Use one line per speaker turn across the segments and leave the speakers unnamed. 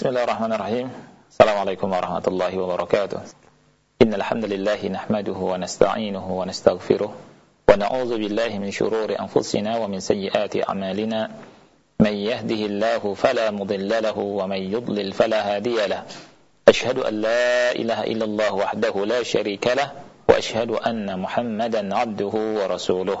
Bismillahirrahmanirrahim. Assalamualaikum warahmatullahi wabarakatuh. Innal hamdalillah nahmaduhu wa nasta'inuhu wa nastaghfiruh wa na'udzu billahi min shururi anfusina wa min sayyiati a'malina. Man yahdihillahu fala mudilla lahu wa man yudlil fala hadiya lahu. Ashhadu an la ilaha illallah wahdahu la sharika lahu wa ashhadu anna Muhammadan 'abduhu wa rasuluh.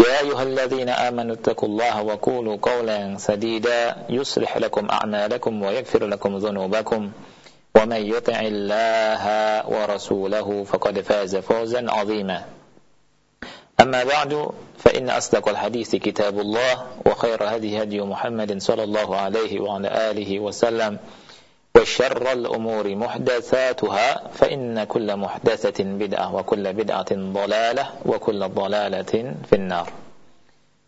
يا أيها الذين آمنوا اتقوا الله وقولوا قولا سديدا يصلح لكم أعمالكم ويغفر لكم ذنوبكم ومن يطع الله ورسوله فقد فاز فوزا عظيما. أما بعد فإن أصدق الحديث كتاب الله وخير هدي هدي محمد صلى الله عليه وعلى آله وسلم. وشر الأمور محدثاتها فإن كل محدثة بدعة وكل بدعة ضلالة وكل ضلالة في النار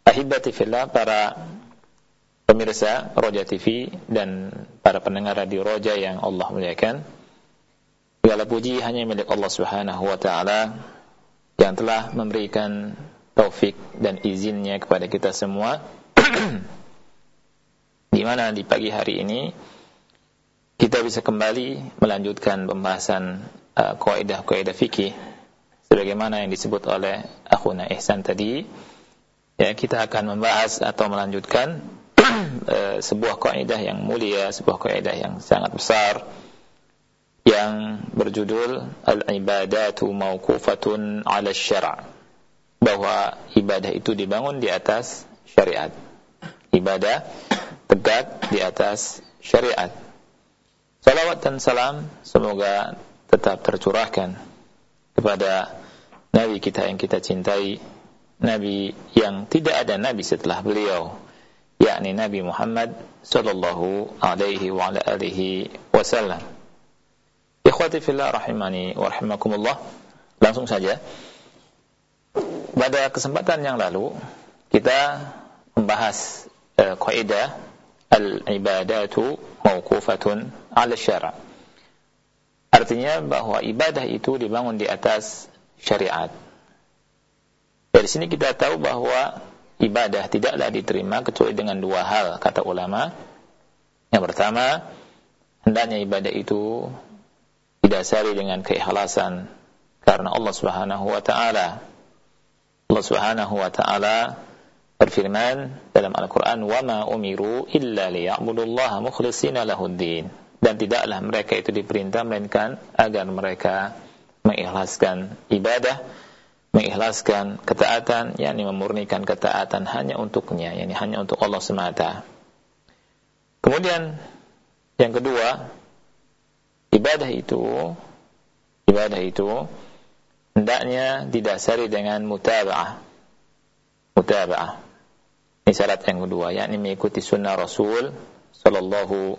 Ahibati fillah para pemirsa Roja TV dan para pendengar radio Roja yang Allah muliakan. Segala puji hanya milik Allah Subhanahu wa taala yang telah memberikan taufik dan izinnya kepada kita semua di mana di pagi hari ini kita bisa kembali melanjutkan pembahasan uh, kaidah-kaidah fikih sebagaimana yang disebut oleh akhuna Ihsan tadi. Ya kita akan membahas atau melanjutkan uh, sebuah kaidah yang mulia sebuah kaidah yang sangat besar yang berjudul al-ibadatu mauqufatun 'ala syara' bahwa ibadah itu dibangun di atas syariat. Ibadah tegak di atas syariat Salawat dan salam semoga tetap tercurahkan kepada Nabi kita yang kita cintai, Nabi yang tidak ada Nabi setelah beliau, yakni Nabi Muhammad sallallahu alaihi wa ala alihi wasallam. Ikhwati fillah rahimani wa rahimakumullah. Langsung saja. Pada kesempatan yang lalu kita membahas uh, kaidah al-ibadatu mauqufatun ala syara. Artinya bahwa ibadah itu dibangun di atas syariat. Dari sini kita tahu bahwa ibadah tidaklah diterima kecuali dengan dua hal kata ulama. Yang pertama, hendaknya ibadah itu didasari dengan keikhlasan karena Allah Subhanahu wa taala. Allah Subhanahu wa taala berfirman dalam Al-Qur'an, "Wa ma umiru illa liya'budullaha mukhlishina lahud-din." Dan tidaklah mereka itu diperintah melainkan agar mereka mengikhlaskan ibadah mengikhlaskan ketaatan yakni memurnikan ketaatan hanya untuknya yakni hanya untuk Allah semata. Kemudian yang kedua ibadah itu ibadah itu hendaknya didasari dengan mutaba'ah. Mutaba'ah. Ini syarat yang kedua, yakni mengikuti sunnah Rasul sallallahu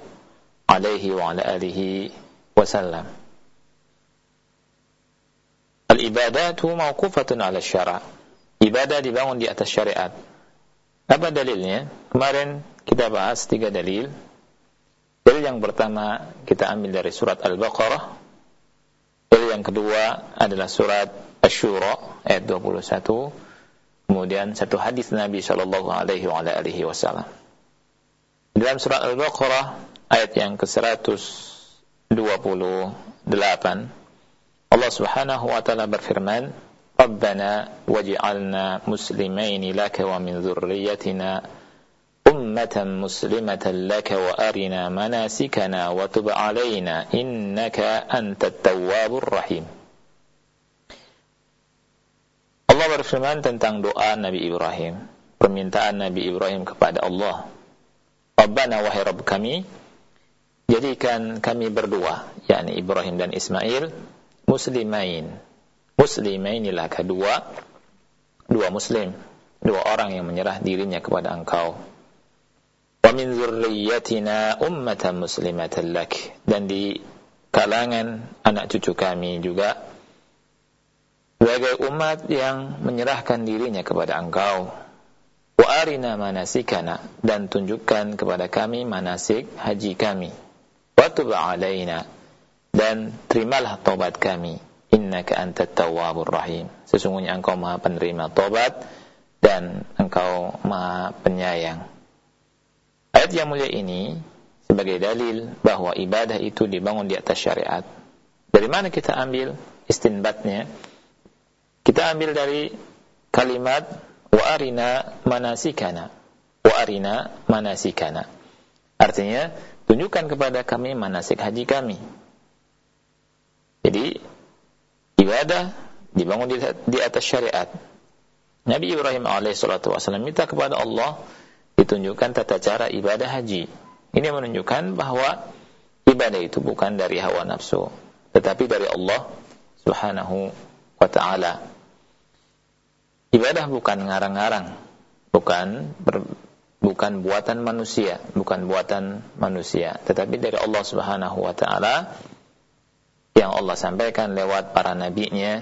alaihi wa ala alihi wasallam. Al-ibadatu mawqufatun ala syara'. Ibadah dibangun di atas syariat. Apa dalilnya? Kemarin kita bahas tiga dalil. Dalil yang pertama kita ambil dari surat Al-Baqarah. Dalil yang kedua adalah surat Asy-Syura ayat 21 Kemudian satu hadis Nabi Shallallahu Alaihi Wasallam. Dalam surat Al-Baqarah ayat yang ke-128 Allah Subhanahu wa taala berfirman, "Rabbana waj'alna muslimaini laka wa min dzurriyyatina ummatan muslimatan laka wa arina manasikana wa tub 'alaina innaka antat tawwabur rahim." Allah berfirman tentang doa Nabi Ibrahim, permintaan Nabi Ibrahim kepada Allah. Rabbana wahai Rabb kami, jadikan kami berdua, yakni Ibrahim dan Ismail, muslimain. Muslimain inilah kedua, dua muslim, dua orang yang menyerah dirinya kepada engkau. Wa min ummatan muslimatan lak. Dan di kalangan anak cucu kami juga sebagai umat yang menyerahkan dirinya kepada engkau wa arina manasikana dan tunjukkan kepada kami manasik haji kami wa alaina. Dan terimalah taubat kami. Innaka antat tawwabur rahim. Sesungguhnya engkau maha penerima taubat dan engkau maha penyayang. Ayat yang mulia ini sebagai dalil bahwa ibadah itu dibangun di atas syariat. Dari mana kita ambil istinbatnya? Kita ambil dari kalimat wa arina manasikana. Wa arina manasikana. Artinya, tunjukkan kepada kami manasik haji kami. Jadi, ibadah dibangun di, di atas syariat. Nabi Ibrahim alaihissalatu wassalam minta kepada Allah ditunjukkan tata cara ibadah haji. Ini menunjukkan bahwa ibadah itu bukan dari hawa nafsu, tetapi dari Allah Subhanahu wa taala. Ibadah bukan ngarang-ngarang, bukan ber, bukan buatan manusia, bukan buatan manusia, tetapi dari Allah Subhanahu wa taala yang Allah sampaikan lewat para nabinya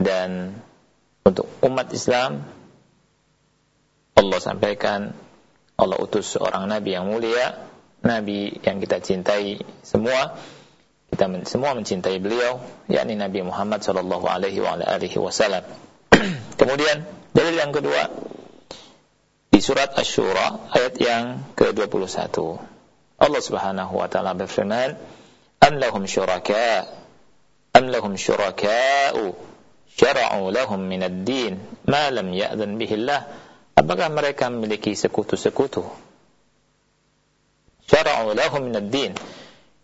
dan untuk umat Islam Allah sampaikan Allah utus seorang nabi yang mulia, nabi yang kita cintai semua kita semua mencintai beliau yakni Nabi Muhammad sallallahu alaihi wasallam. Kemudian dalil yang kedua di surat Asy-Syura ayat yang ke-21. Allah Subhanahu wa taala berfirman, "Am lahum syuraka? Am lahum syuraka'u syara'u lahum min ad-din ma lam ya'zan bihi Allah?" Apakah mereka memiliki sekutu-sekutu? Syara'u lahum min ad-din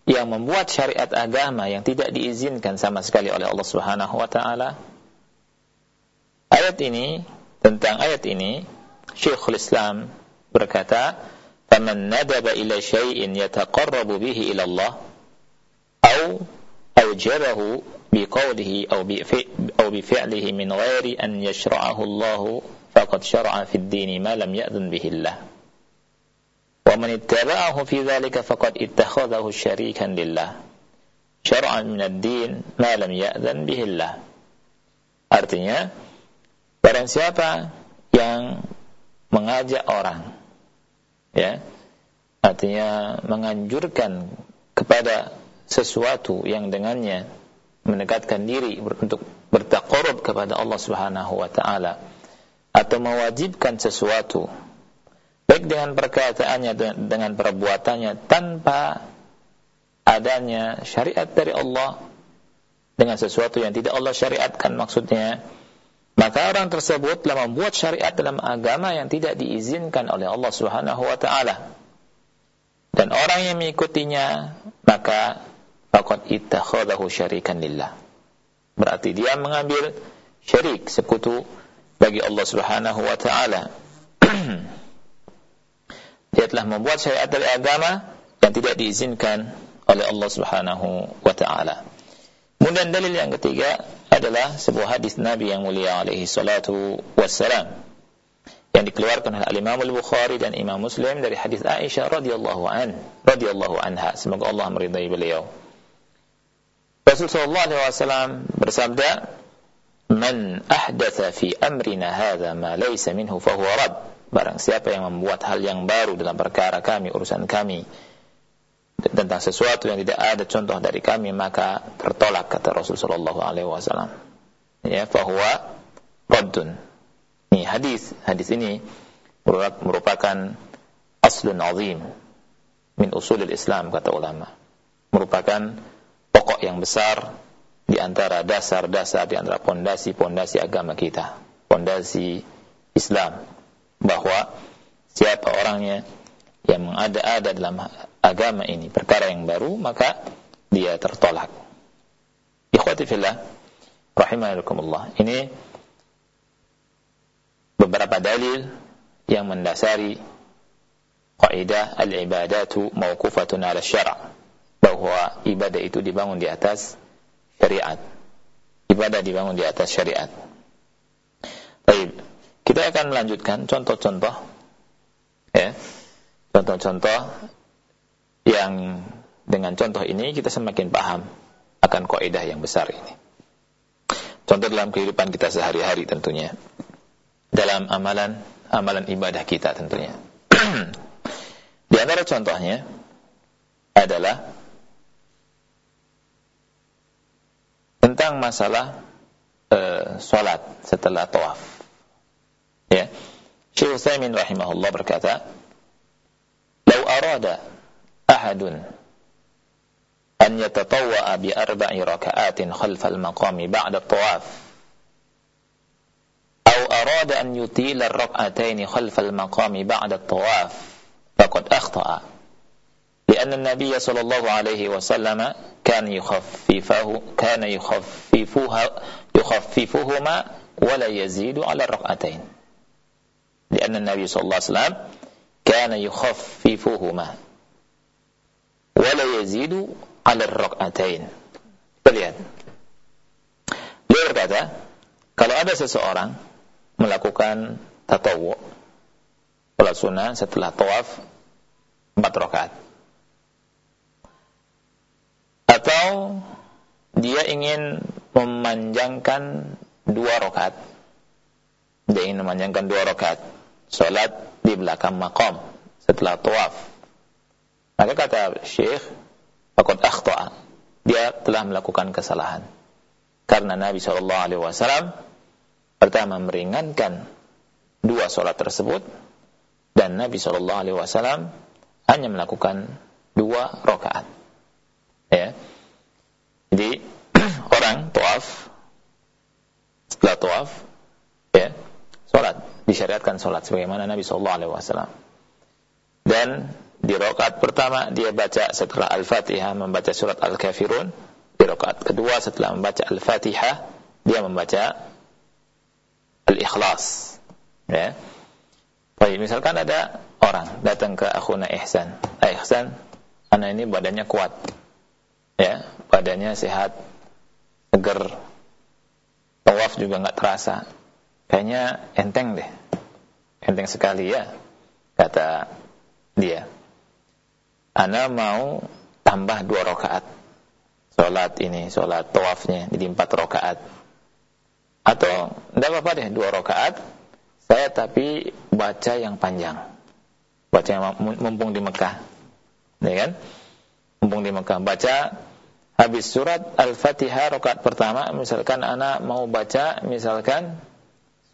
yang membuat syariat agama yang tidak diizinkan sama sekali oleh Allah Subhanahu wa taala. Ayat ini tentang ayat ini Syekhul Islam berkata, "Faman nadaba ila syai'in yataqarrabu bihi ila Allah aw awjarahu biqawlihi aw bi aw bi fi'lihi min ghairi an yashra'ahu Allah faqad syara'a fid din ma lam ya'dhan bihi Allah." ومن اتبعه في ذلك فقد اتخذه شريكا لله شرعا من الدين ما لم يأذن به الله artinya barang siapa yang mengajak orang. Ya. Artinya menganjurkan kepada sesuatu yang dengannya mendekatkan diri untuk bertakarub kepada Allah Subhanahu wa taala atau mewajibkan sesuatu. Baik dengan perkataannya dengan perbuatannya tanpa adanya syariat dari Allah. Dengan sesuatu yang tidak Allah syariatkan maksudnya maka orang tersebut telah membuat syariat dalam agama yang tidak diizinkan oleh Allah Subhanahu wa taala. Dan orang yang mengikutinya maka faqad ittakhadahu syarikan lillah. Berarti dia mengambil syirik sekutu bagi Allah Subhanahu wa taala. Dia telah membuat syariat dari agama yang tidak diizinkan oleh Allah Subhanahu wa taala. Kemudian dalil yang ketiga adalah sebuah hadis Nabi yang mulia alaihi salatu wassalam yang dikeluarkan oleh Imam Al-Bukhari dan Imam Muslim dari hadis Aisyah radhiyallahu an radhiyallahu anha semoga Allah meridai beliau. Rasul sallallahu alaihi wasallam bersabda, "Man ahdatha fi amrina hadha ma laysa minhu fa huwa rad." Barang siapa yang membuat hal yang baru dalam perkara kami, urusan kami, tentang sesuatu yang tidak ada contoh dari kami, maka tertolak kata Rasulullah Shallallahu Alaihi Wasallam. Ya, fahuwa raddun. Ini hadis, hadis ini merupakan aslun azim min usulil Islam kata ulama. Merupakan pokok yang besar di antara dasar-dasar di antara pondasi-pondasi agama kita, pondasi Islam bahwa siapa orangnya yang mengada-ada dalam agama ini perkara yang baru maka dia tertolak. Ikhwati fillah rahimakumullah. Ini beberapa dalil yang mendasari kaidah al-ibadatu mauqufatun 'ala syara' bahwa ibadah itu dibangun di atas syariat. Ibadah dibangun di atas syariat. Baik. Kita akan melanjutkan contoh-contoh ya. Contoh-contoh yang dengan contoh ini kita semakin paham akan kaidah yang besar ini. contoh dalam kehidupan kita sehari-hari tentunya. Dalam amalan amalan ibadah kita tentunya. Di antara contohnya adalah tentang masalah uh, salat setelah tawaf. Ya. Syekh Utsaimin rahimahullah berkata, "Lau arada ahadun an yatatawwa bi arba'i raka'atin khalfal maqami ba'da tawaf أو أراد أن يطيل الركعتين خلف المقام بعد الطواف فقد أخطأ لأن النبي صلى الله عليه وسلم كان يخففه كان يخففها يخففهما ولا يزيد على الركعتين لأن النبي صلى الله عليه وسلم كان يخففهما ولا يزيد على الركعتين lihat dia berkata kalau ada seseorang melakukan tatawu sholat sunnah setelah tawaf empat rakaat atau dia ingin memanjangkan dua rakaat. Dia ingin memanjangkan dua rakaat. Salat di belakang makom setelah tawaf. Maka kata Syekh, Fakot akhta'a. Dia telah melakukan kesalahan. Karena Nabi SAW pertama meringankan dua solat tersebut dan Nabi SAW hanya melakukan dua rakaat. Ya. Jadi orang tawaf setelah tawaf ya salat disyariatkan salat sebagaimana Nabi sallallahu alaihi wasallam. Dan di rakaat pertama dia baca setelah Al-Fatihah membaca surat Al-Kafirun. Di rakaat kedua setelah membaca Al-Fatihah dia membaca Al-Ikhlas. Ya. Baik, misalkan ada orang datang ke akhuna Ihsan. Ah, Ihsan, anak ini badannya kuat ya badannya sehat seger tawaf juga nggak terasa kayaknya enteng deh. Enteng sekali ya kata dia. Ana mau tambah dua rakaat. Sholat ini sholat tawafnya jadi empat rakaat. Atau tidak apa-apa deh dua rakaat. Saya tapi baca yang panjang. Baca yang mumpung di Mekah. Ya kan? Mumpung di Mekah. Baca habis surat Al-Fatihah rakaat pertama misalkan anak mau baca misalkan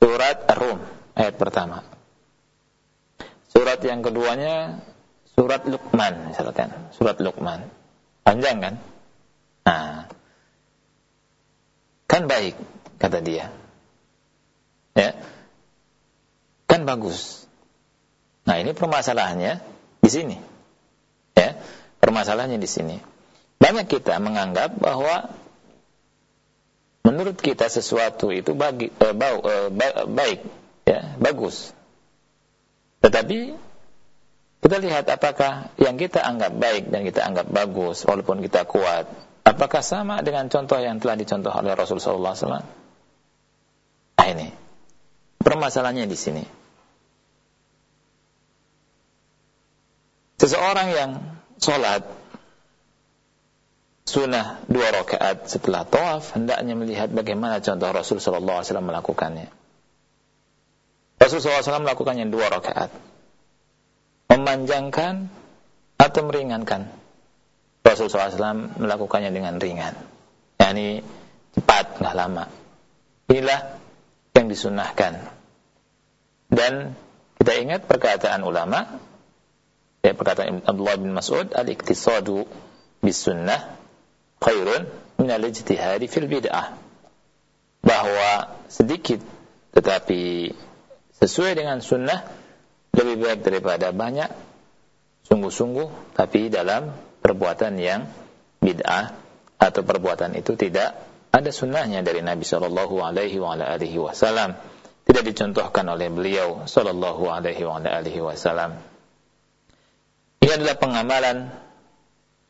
surat Ar-Rum ayat pertama. Surat yang keduanya surat Luqman misalkan, surat Luqman. Panjang kan? Nah. Kan baik kata dia. Ya. Kan bagus. Nah, ini permasalahannya di sini. Ya. Permasalahannya di sini. Banyak kita menganggap bahwa menurut kita sesuatu itu bagi, eh, bau, eh, baik, ya, bagus. Tetapi kita lihat apakah yang kita anggap baik dan kita anggap bagus walaupun kita kuat, apakah sama dengan contoh yang telah dicontoh oleh Rasulullah SAW? Nah ini permasalahannya di sini. Seseorang yang sholat sunnah dua rakaat setelah tawaf hendaknya melihat bagaimana contoh Rasul sallallahu alaihi wasallam melakukannya. Rasul wasallam melakukannya dua rakaat. Memanjangkan atau meringankan. Rasul wasallam melakukannya dengan ringan. yakni cepat, nggak lama. Inilah yang disunahkan. Dan kita ingat perkataan ulama, ya perkataan Abdullah bin Mas'ud, al-iktisadu bis sunnah khairun minal ijtihadi fil bid'ah. Bahwa sedikit tetapi sesuai dengan sunnah lebih baik daripada banyak sungguh-sungguh tapi dalam perbuatan yang bid'ah atau perbuatan itu tidak ada sunnahnya dari Nabi Shallallahu Alaihi Wasallam tidak dicontohkan oleh beliau Shallallahu Alaihi Wasallam ini adalah pengamalan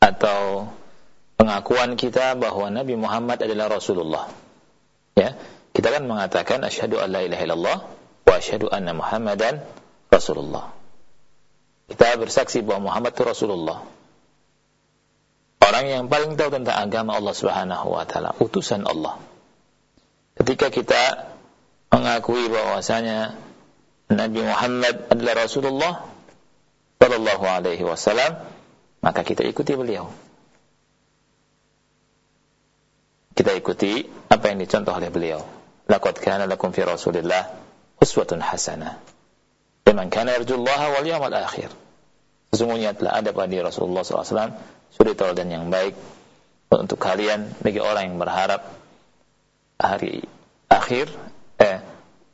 atau pengakuan kita bahwa Nabi Muhammad adalah Rasulullah. Ya, kita kan mengatakan asyhadu an la ilaha illallah wa asyhadu anna Muhammadan Rasulullah. Kita bersaksi bahwa Muhammad itu Rasulullah. Orang yang paling tahu tentang agama Allah Subhanahu wa taala, utusan Allah. ketika kita mengakui bahwasanya Nabi Muhammad adalah Rasulullah sallallahu alaihi wasallam, maka kita ikuti beliau. Kita ikuti apa yang dicontoh oleh beliau. Laqad kana lakum fi Rasulillah uswatun hasanah. Liman kana yarjullaha wal yawmal akhir. Sesungguhnya telah ada pada Rasulullah SAW suri dan yang baik untuk kalian bagi orang yang berharap hari akhir eh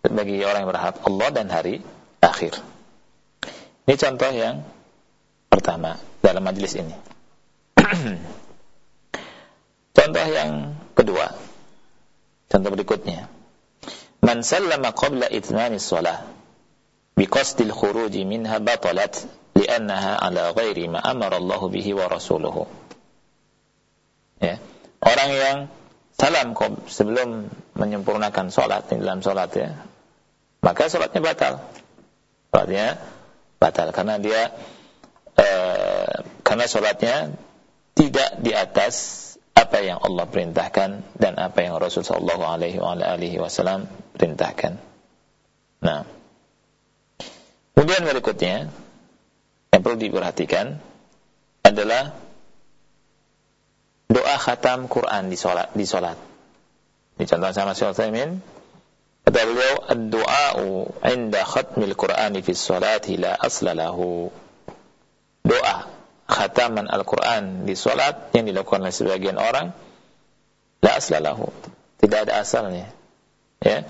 bagi orang yang berharap Allah dan hari akhir. Ini contoh yang pertama dalam majelis ini. contoh yang kedua. Contoh berikutnya. Man sallama qabla itmami shalah biqasdil khuruj minha batalat li'annaha ala ghairi ma amara Allah bihi wa rasuluhu. Ya. Orang yang salam sebelum menyempurnakan di dalam salat ya, maka salatnya batal. Salatnya batal karena dia eh, karena salatnya tidak di atas apa yang Allah perintahkan dan apa yang Rasul sallallahu alaihi wasallam perintahkan. Nah, kemudian berikutnya yang perlu diperhatikan adalah doa khatam Quran di salat di salat. Dicontohkan sama Syekh Utsaimin kata beliau ad-du'a'u 'inda khatmil Qur'an fi sholati la asla lahu. Doa khataman Al-Qur'an di salat yang dilakukan oleh sebagian orang la asla lahu. Tidak ada asalnya. Ya.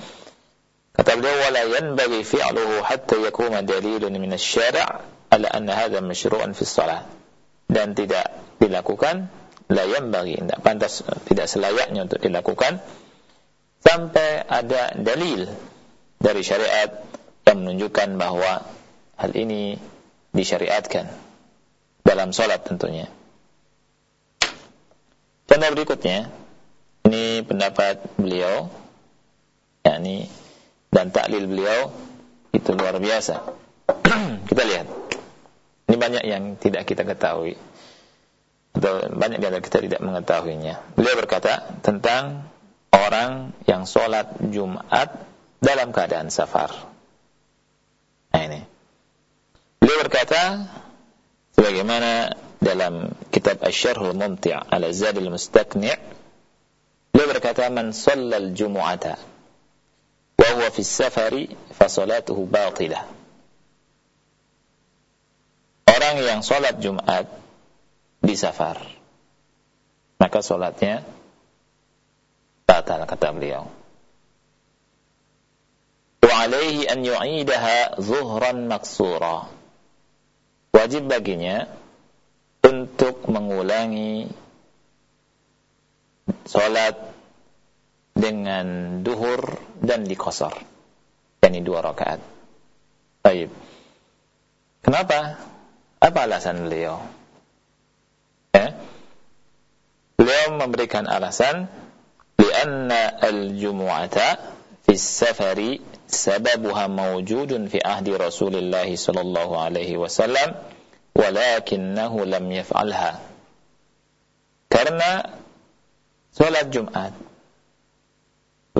Kata beliau wala yanbaghi fi'luhu hatta yakuna dalilun min asy-syari' ala anna hadha masyru'an fi shalah dan tidak dilakukan la bagi tidak pantas tidak selayaknya untuk dilakukan sampai ada dalil dari syariat yang menunjukkan bahwa hal ini disyariatkan dalam salat tentunya. Contoh berikutnya, ini pendapat beliau, yakni dan taklil beliau itu luar biasa. Kita lihat. Ini banyak yang tidak kita ketahui. Atau banyak antara kita tidak mengetahuinya. Beliau berkata tentang orang yang sholat Jumat dalam keadaan safar. Nah ini. Beliau berkata, sebagaimana dalam kitab Asy-Syarhul Mumti' ala Zadil Mustaqni' beliau berkata man shallal jumu'ata wa huwa fi safari fa salatuhu batilah orang yang sholat Jumat di safar, maka sholatnya batal kata beliau. Wa alaihi an yu'idaha zuhran maksura. Wajib baginya untuk mengulangi sholat dengan duhur dan dikosor. yakni dua rakaat. Baik. Kenapa? Apa alasan beliau? Ya. Beliau memberikan alasan lianna al-jumu'ata fi safari sababuha mawjudun fi ahdi Rasulullah sallallahu alaihi wasallam walakinnahu lam yaf'alha. Karena salat Jumat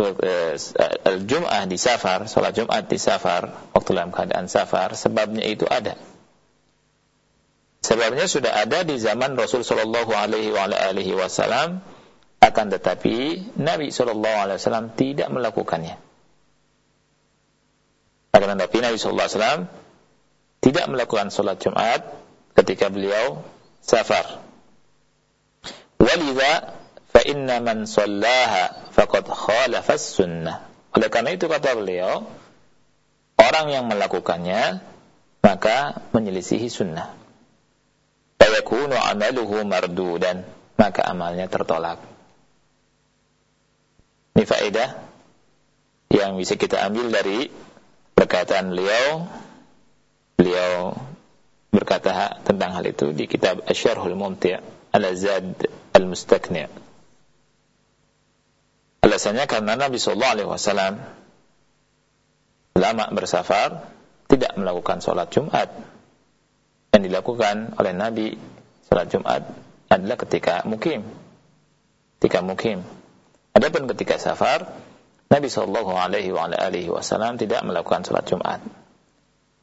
eh, Al-Jum'ah di safar, salat Jumat di safar, waktu dalam keadaan safar, sebabnya itu ada. Sebabnya sudah ada di zaman Rasul Shallallahu Alaihi Wasallam, akan tetapi Nabi Wasallam tidak melakukannya. Akan tetapi Nabi Wasallam tidak melakukan sholat Jumat ketika beliau safar. Walidha fa inna man sallaha faqad khalafa sunnah. Oleh karena itu kata beliau, orang yang melakukannya maka menyelisihi sunnah fayakunu amaluhu mardudan maka amalnya tertolak ini faedah yang bisa kita ambil dari perkataan beliau beliau berkata tentang hal itu di kitab Asyarhul Mumti' Al-Zad Al-Mustaqni' alasannya karena Nabi sallallahu alaihi wasallam lama bersafar tidak melakukan sholat Jumat yang dilakukan oleh Nabi salat Jumat adalah ketika mukim. Ketika mukim. Adapun ketika safar, Nabi sallallahu alaihi wasallam tidak melakukan salat Jumat.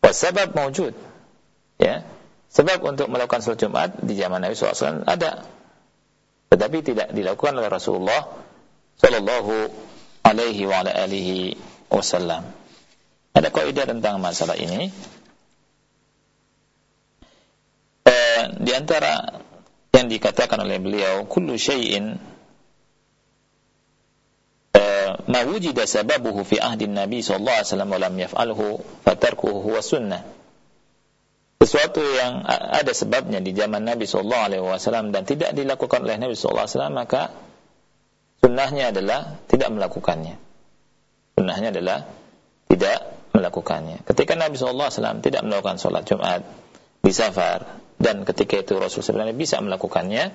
Wasabab mawjud. Ya. Sebab untuk melakukan salat Jumat di zaman Nabi SAW ada. Tetapi tidak dilakukan oleh Rasulullah sallallahu alaihi wa alihi wasallam. Ada kaidah tentang masalah ini. Eh, di antara yang dikatakan oleh beliau, kullu syai'in ma wujida sababuhu fi ahdi Nabi sallallahu alaihi wasallam wa lam yaf'alhu fatarkuhu huwa sunnah. Sesuatu yang ada sebabnya di zaman Nabi sallallahu alaihi wasallam dan tidak dilakukan oleh Nabi sallallahu alaihi wasallam maka sunnahnya adalah tidak melakukannya. Sunnahnya adalah tidak melakukannya. Ketika Nabi sallallahu alaihi wasallam tidak melakukan salat Jumat di safar dan ketika itu Rasul sebenarnya bisa melakukannya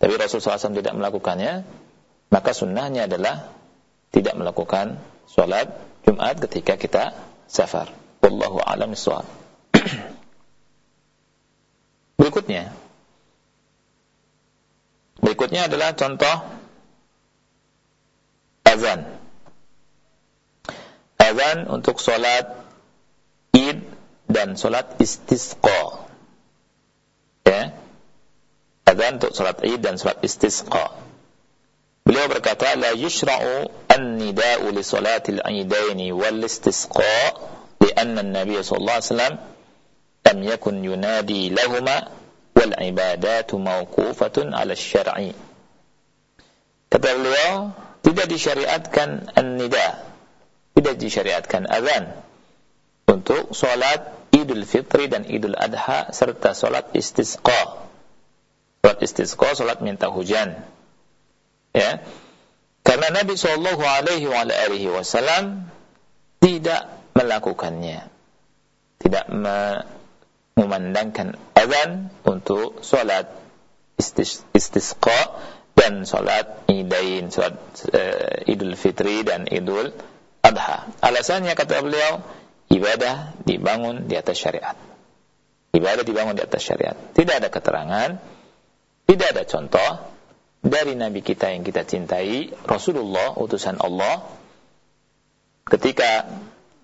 tapi Rasul SAW tidak melakukannya maka sunnahnya adalah tidak melakukan sholat Jumat ketika kita safar. Wallahu a'lam. Berikutnya. Berikutnya adalah contoh azan. Azan untuk sholat id dan sholat istisqa. Ya. Azan untuk sholat id dan sholat istisqa. Beliau berkata, La yushra'u an-nida'u li salatil aidaini wal istisqa lianna an-nabiy sallallahu alaihi wasallam lam yakun yunadi lahuma wal. Kata beliau, tidak disyariatkan tidak disyariatkan azan untuk Idul Fitri dan Idul Adha serta istisqa. Istisqa, minta hujan ya. Karena Nabi Shallallahu Alaihi Wasallam tidak melakukannya. Tidak memandangkan azan untuk sholat istis istisqa dan sholat idain uh, idul fitri dan idul adha. Alasannya kata beliau ibadah dibangun di atas syariat. Ibadah dibangun di atas syariat. Tidak ada keterangan tidak ada contoh dari Nabi kita yang kita cintai, Rasulullah, utusan Allah, ketika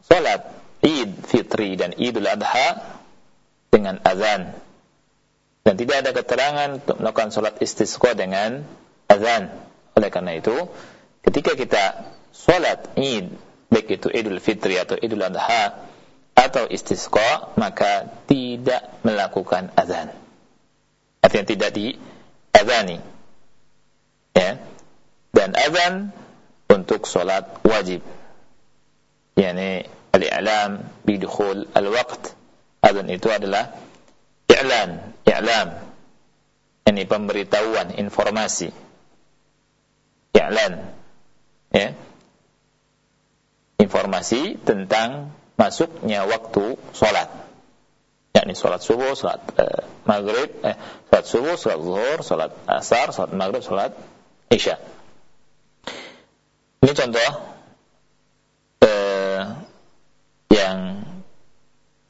sholat Id Fitri dan Idul Adha dengan azan. Dan tidak ada keterangan untuk melakukan sholat istisqa dengan azan. Oleh karena itu, ketika kita sholat Id, baik itu Idul Fitri atau Idul Adha, atau istisqa, maka tidak melakukan azan. Artinya tidak diazani ya. Dan azan untuk solat wajib. Yakni al-i'lam bidukhul al-waqt. Azan itu adalah i'lan i'lam. Yakni pemberitahuan informasi. I'lan. Ya. Informasi tentang masuknya waktu solat. Yakni solat subuh, solat uh, maghrib, eh, solat subuh, solat zuhur, solat asar, solat maghrib, solat Isya. Ini contoh eh, yang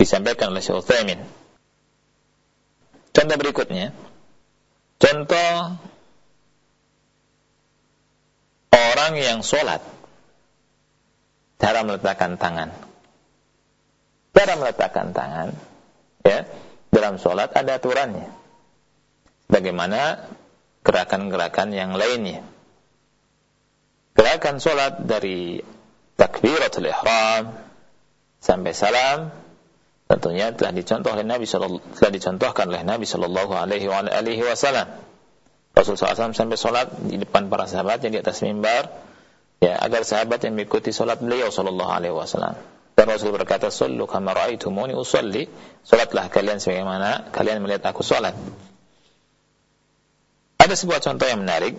disampaikan oleh Syekh Utsaimin. Contoh berikutnya, contoh orang yang sholat cara meletakkan tangan. Cara meletakkan tangan, ya, dalam sholat ada aturannya. Bagaimana gerakan-gerakan yang lainnya. Gerakan solat dari takbiratul ihram sampai salam tentunya telah dicontoh oleh Nabi telah dicontohkan oleh Nabi sallallahu alaihi wasallam. Rasul SAW sampai solat di depan para sahabat yang di atas mimbar ya agar sahabat yang mengikuti solat beliau sallallahu alaihi wasallam. Dan Rasul berkata, "Sallu kama ra'aitumuni usalli." Salatlah kalian sebagaimana kalian melihat aku salat. Ada sebuah contoh yang menarik.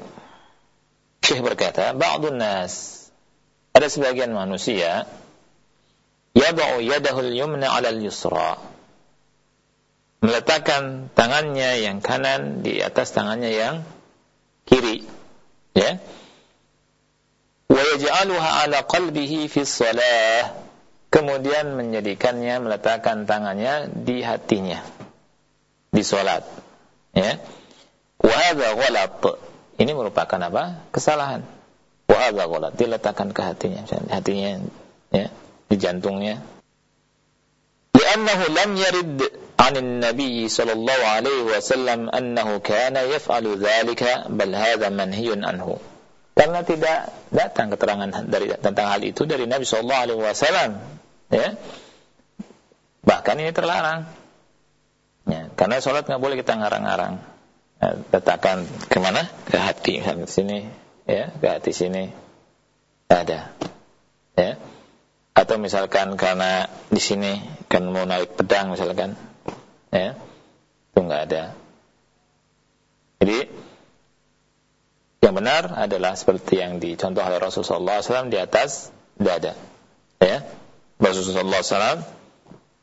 Syekh berkata, Ba'dun nas, ada sebagian manusia, yada'u yadahul yumna alal yusra. Meletakkan tangannya yang kanan di atas tangannya yang kiri. Ya. Wa yaj'aluha ala qalbihi fi shalah. Kemudian menjadikannya meletakkan tangannya di hatinya di salat. Ya. Wahada ghalat. Ini merupakan apa? Kesalahan. Wa hadza diletakkan ke hatinya. Hatinya ya di jantungnya. Li'annahu lam yarid 'an an-nabiy sallallahu alaihi wasallam annahu kana yaf'alu dzalika bal hadza manhiyun anhu. Karena tidak datang keterangan dari tentang hal itu dari Nabi sallallahu alaihi wasallam ya. Bahkan ini terlarang. Ya karena salat nggak boleh kita ngarang-ngarang letakkan ke mana ke hati. Ke sini ya ke hati sini. Ada ya. Atau misalkan karena di sini kan mau naik pedang misalkan ya itu nggak ada. Jadi yang benar adalah seperti yang dicontoh oleh Rasulullah SAW di atas dada ya. Rasulullah SAW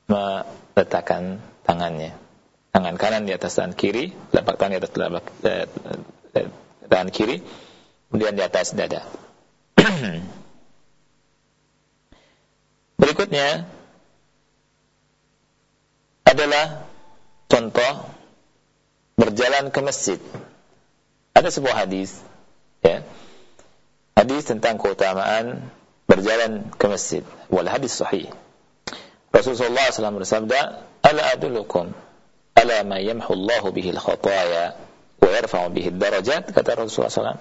meletakkan tangannya tangan kanan di atas tangan kiri telapak tangan di atas telapak eh, eh, tangan kiri kemudian di atas dada Berikutnya adalah contoh berjalan ke masjid. Ada sebuah hadis, ya. Hadis tentang keutamaan berjalan ke masjid. Wal hadis sahih. Rasulullah SAW bersabda, "Ala adullukum ala ma yamhu Allah bihi al-khataya wa yarfa'u bihi ad-darajat?" Kata Rasulullah SAW.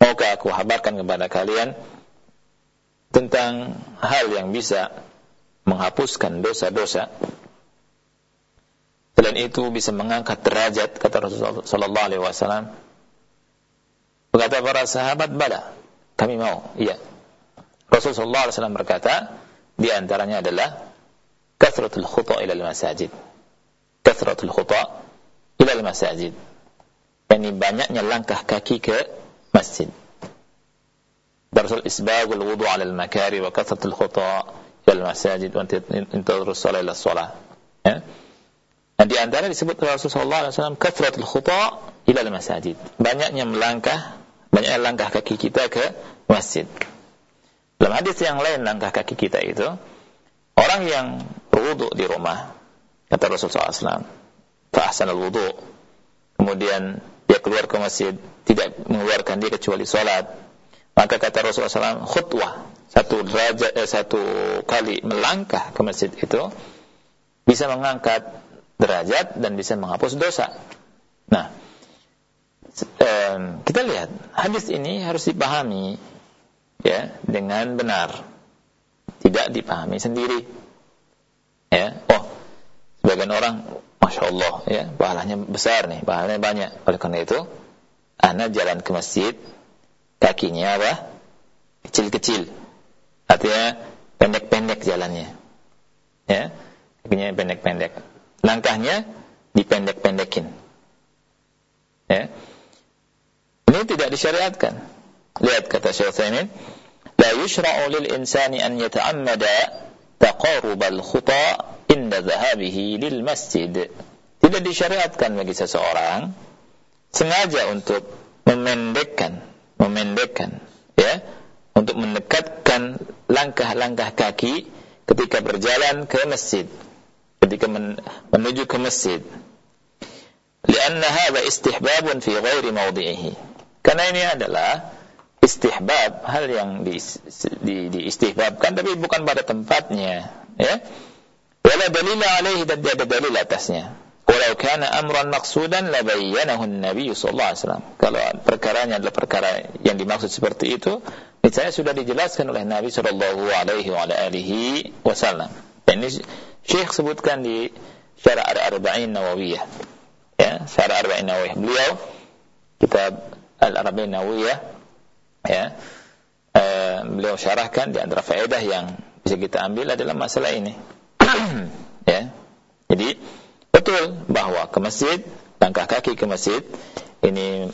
Maukah aku habarkan kepada kalian tentang hal yang bisa menghapuskan dosa-dosa. Selain itu bisa mengangkat derajat kata Rasulullah sallallahu alaihi wasallam. Berkata para sahabat, "Bala, kami mau." Iya. Rasulullah sallallahu alaihi wasallam berkata, di antaranya adalah kasratul khuta ila al-masajid kathratul khuta ila masajid. Yani banyaknya langkah kaki ke masjid. Darsul isbag wal wudu' ala al-makari wa kathratul khuta ila al-masajid wa intadhurus salat ila salat. Ya. Nah, di antara disebut Rasulullah SAW kathratul khuta ila masajid. Banyaknya melangkah, banyaknya langkah kaki kita ke masjid. Dalam hadis yang lain langkah kaki kita itu orang yang wudu di rumah kata Rasulullah SAW fa ahsanal wudu kemudian dia keluar ke masjid tidak mengeluarkan dia kecuali salat maka kata Rasulullah SAW, khutwah, satu derajat, eh, satu kali melangkah ke masjid itu, bisa mengangkat derajat dan bisa menghapus dosa. Nah, kita lihat, hadis ini harus dipahami ya dengan benar. Tidak dipahami sendiri. Ya, oh, sebagian orang, masya Allah, ya, pahalanya besar nih, pahalanya banyak. Oleh karena itu, anak jalan ke masjid, kakinya apa? Kecil-kecil. Artinya pendek-pendek jalannya. Ya, kakinya pendek-pendek. Langkahnya dipendek-pendekin. Ya. Ini tidak disyariatkan. Lihat kata Syekh Utsaimin, la yushra'u lil insani an yata'ammada taqarrub al khuta inda dhahabihi lil masjid. Tidak disyariatkan bagi seseorang sengaja untuk memendekkan memendekkan ya untuk mendekatkan langkah-langkah kaki ketika berjalan ke masjid ketika men menuju ke masjid karena hadha istihbabun fi ghairi mawdi'ihi karena ini adalah istihbab hal yang di, di, tapi bukan pada tempatnya ya wala dalil alaihi dan tidak ada dalil atasnya Walau kana amran maqsudan labayyanahu Nabi sallallahu alaihi wasallam. Kalau perkaranya adalah perkara yang dimaksud seperti itu, niscaya sudah dijelaskan oleh Nabi sallallahu alaihi wa alihi wasallam. Ini Syekh sebutkan di Syarah Al-Arba'in Nawawiyah. Ya, Syarah Al-Arba'in Nawawiyah. Beliau kitab Al-Arba'in Nawawiyah ya. Uh, beliau syarahkan di antara faedah yang bisa kita ambil adalah masalah ini. ya. Jadi Betul bahwa ke masjid, langkah kaki ke masjid ini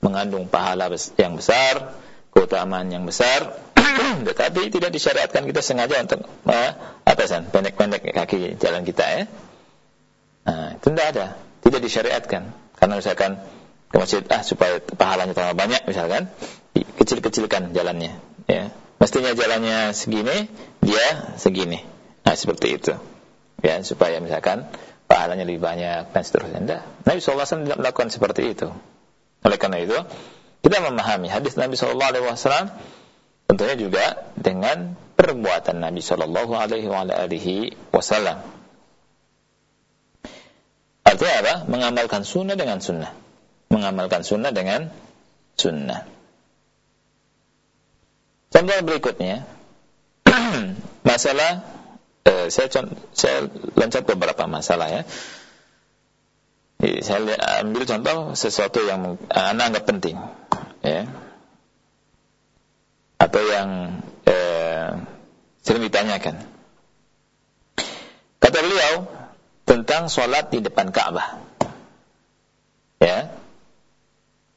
mengandung pahala yang besar, keutamaan yang besar, tetapi tidak disyariatkan kita sengaja untuk uh, atasan pendek-pendek kaki jalan kita ya. Nah, itu tidak ada, tidak disyariatkan. Karena misalkan ke masjid ah supaya pahalanya tambah banyak misalkan, kecil-kecilkan jalannya ya. Mestinya jalannya segini, dia segini. Nah, seperti itu. Ya, supaya misalkan pahalanya lebih banyak dan seterusnya. Tidak. Nabi SAW tidak melakukan seperti itu. Oleh karena itu, kita memahami hadis Nabi Wasallam tentunya juga dengan perbuatan Nabi Shallallahu Alaihi Wasallam. Artinya apa? Mengamalkan sunnah dengan sunnah. Mengamalkan sunnah dengan sunnah. Contoh berikutnya, masalah eh, saya saya loncat beberapa masalah ya. Saya ambil contoh sesuatu yang anda anggap penting, ya, atau yang eh, sering ditanyakan. Kata beliau tentang sholat di depan Ka'bah, ya,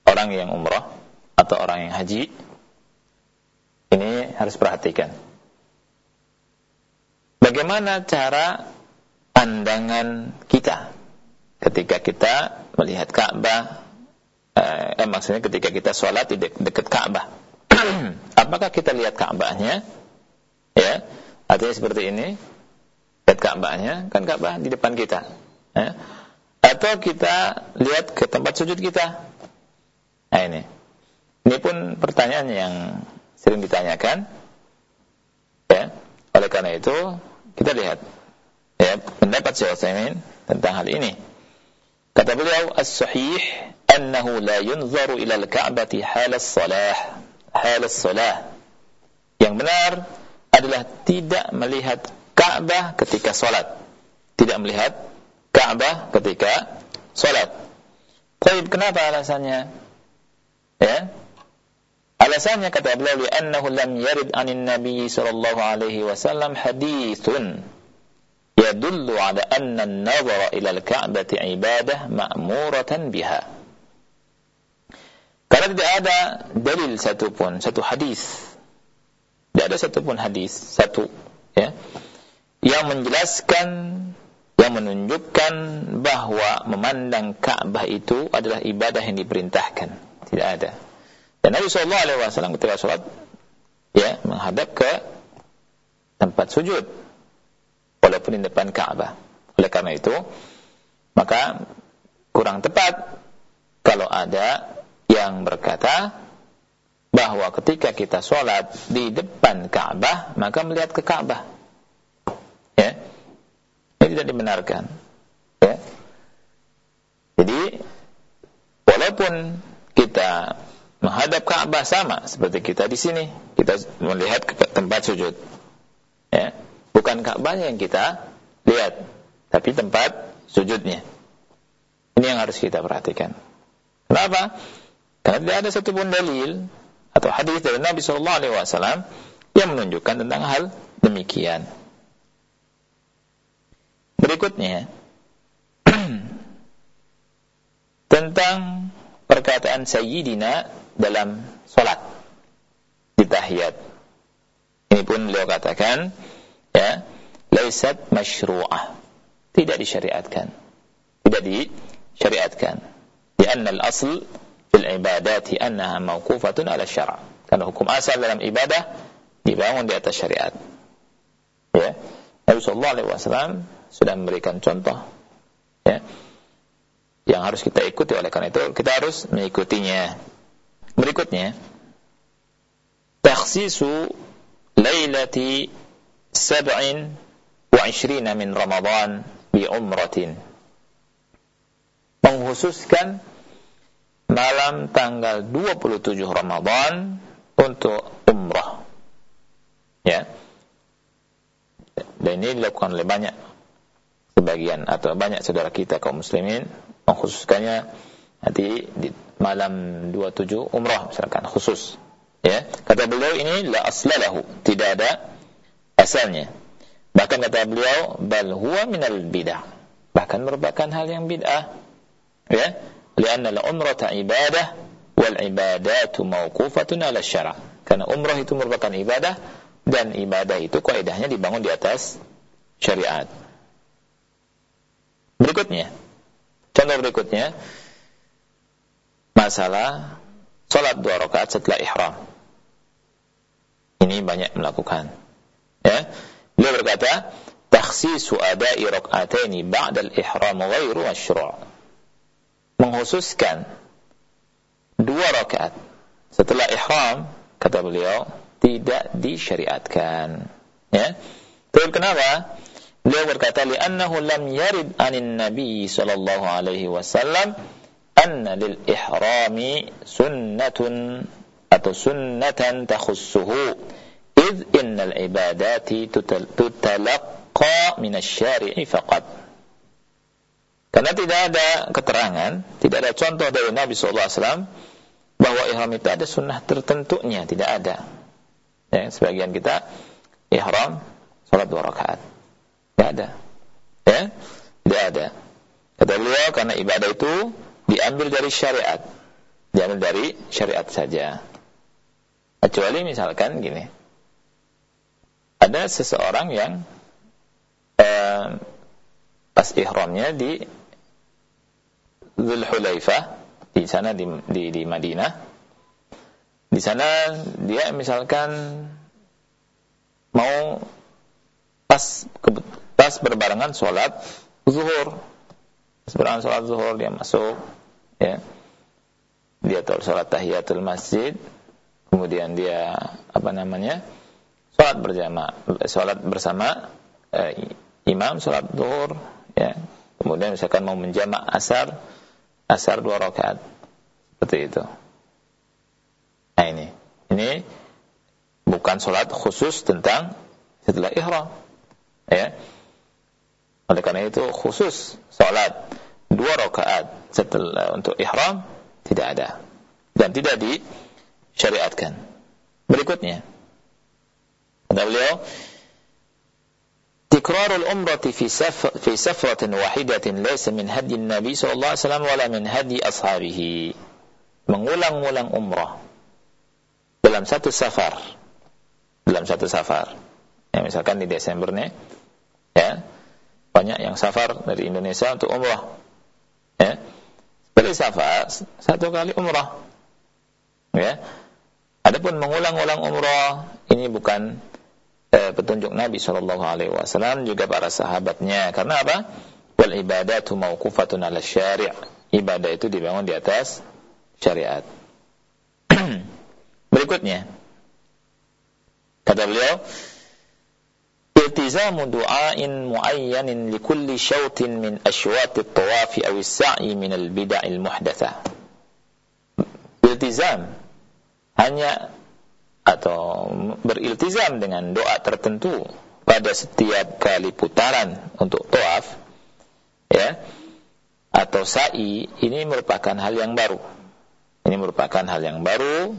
orang yang umrah atau orang yang haji ini harus perhatikan. Bagaimana cara pandangan kita ketika kita melihat Ka'bah eh, eh maksudnya ketika kita sholat di de dekat Ka'bah. Apakah kita lihat Ka'bahnya? Ya, artinya seperti ini. Lihat Ka'bahnya, kan Ka'bah di depan kita. Ya. Atau kita lihat ke tempat sujud kita. Nah ini. Ini pun pertanyaan yang sering ditanyakan. Ya. Oleh karena itu, kita lihat ya, pendapat Syekh Utsaimin tentang hal ini. Kata beliau, "As-sahih annahu la yunzaru ila al-Ka'bati hal as-salah." Hal as-salah. Yang benar adalah tidak melihat Ka'bah ketika salat. Tidak melihat Ka'bah ketika salat. Tapi kenapa alasannya? Ya, Alasannya kata beliau li'annahu lam yarid 'anin nabiy sallallahu alaihi wasallam hadithun yadullu 'ala anna an-nazara ila al-ka'bati ibadah ma'muratan biha. Karena tidak ada dalil satupun, satu hadis. Tidak ada satupun hadis, satu ya, yang menjelaskan yang menunjukkan bahwa memandang Ka'bah itu adalah ibadah yang diperintahkan. Tidak ada. Dan Nabi Shallallahu Alaihi Wasallam ketika sholat ya menghadap ke tempat sujud walaupun di depan Ka'bah. Oleh karena itu maka kurang tepat kalau ada yang berkata bahwa ketika kita sholat di depan Ka'bah maka melihat ke Ka'bah. Ya, ini tidak dibenarkan. Ya. Jadi walaupun kita menghadap Ka'bah sama seperti kita di sini. Kita melihat ke tempat sujud. Ya. Bukan Ka'bahnya yang kita lihat, tapi tempat sujudnya. Ini yang harus kita perhatikan. Kenapa? Karena tidak ada satupun dalil atau hadis dari Nabi Shallallahu Alaihi Wasallam yang menunjukkan tentang hal demikian. Berikutnya tentang perkataan Sayyidina dalam solat di tahiyat. Ini pun beliau katakan, ya, laisat masyru'ah. Tidak disyariatkan. Tidak disyariatkan. Karena al-asl fil ibadati annaha mawqufatun ala syara'. Karena hukum asal dalam ibadah dibangun di atas syariat. Ya. Nabi sallallahu alaihi wasallam sudah memberikan contoh ya yang harus kita ikuti oleh karena itu kita harus mengikutinya Berikutnya, takhsisu lailati sab'in wa ishrina min Ramadan bi umratin. Menghususkan malam tanggal 27 Ramadan untuk umrah. Ya. Dan ini dilakukan oleh banyak sebagian atau banyak saudara kita kaum muslimin mengkhususkannya nanti di malam 27 umrah misalkan khusus. Ya kata beliau ini la aslalahu tidak ada asalnya. Bahkan kata beliau bal huwa minal bidah. Bahkan merupakan hal yang bid'ah. Ya lianna al umrata ibadah wal ibadatu mauqufatun ala syara karena umrah itu merupakan ibadah dan ibadah itu kaidahnya dibangun di atas syariat. Berikutnya contoh berikutnya masalah sholat dua rakaat setelah ihram. Ini banyak melakukan. Ya. Beliau berkata, takhsisu ada'i raka'ataini ba'da al-ihram ghairu masyru'. Menghususkan dua rakaat setelah ihram kata beliau tidak disyariatkan ya Terus kenapa beliau berkata li'annahu lam yarid anin nabi sallallahu alaihi wasallam anna lil ihrami sunnatun atau sunnatan takhussuhu id innal ibadati tutalaqqa min asy-syari'i faqat karena tidak ada keterangan, tidak ada contoh dari Nabi SAW bahwa ihram itu ada sunnah tertentunya, tidak ada. Ya, sebagian kita ihram salat dua rakaat. Tidak ada. Ya, tidak ada. Kata beliau karena ibadah itu diambil dari syariat. Diambil dari syariat saja. Kecuali misalkan gini. Ada seseorang yang eh, pas ihramnya di Zulhulaifah di sana di, di, di Madinah. Di sana dia misalkan mau pas pas berbarengan sholat zuhur. Berbarengan sholat zuhur dia masuk ya. Dia sholat tahiyatul masjid, kemudian dia apa namanya? sholat berjamaah, sholat bersama eh, imam sholat zuhur ya. Kemudian misalkan mau menjamak asar, asar dua rakaat. Seperti itu. Nah ini. Ini bukan sholat khusus tentang setelah ihram. Ya. Oleh karena itu khusus sholat dua rakaat setelah untuk ihram tidak ada dan tidak disyariatkan. Berikutnya, kata beliau, تكرار الأمرة في سفر في سفرة واحدة ليس من هدي النبي صلى الله عليه وسلم ولا من هدي أصحابه mengulang-ulang umrah dalam satu safar dalam satu safar ya misalkan di Desember nih ya banyak yang safar dari Indonesia untuk umrah ya seperti safar satu kali umrah ya adapun mengulang-ulang umrah ini bukan eh, petunjuk Nabi Shallallahu Alaihi Wasallam juga para sahabatnya. Karena apa? Wal ibadatu mauqufatun ala syari' ibadah itu dibangun di atas syariat. Berikutnya kata beliau iltizamu du'ain muayyanin li kulli syautin min ashwati at-tawaf aw as-sa'i min al-bid'il muhdatsah. Iltizam hanya atau beriltizam dengan doa tertentu pada setiap kali putaran untuk toaf ya atau sa'i ini merupakan hal yang baru. Ini merupakan hal yang baru.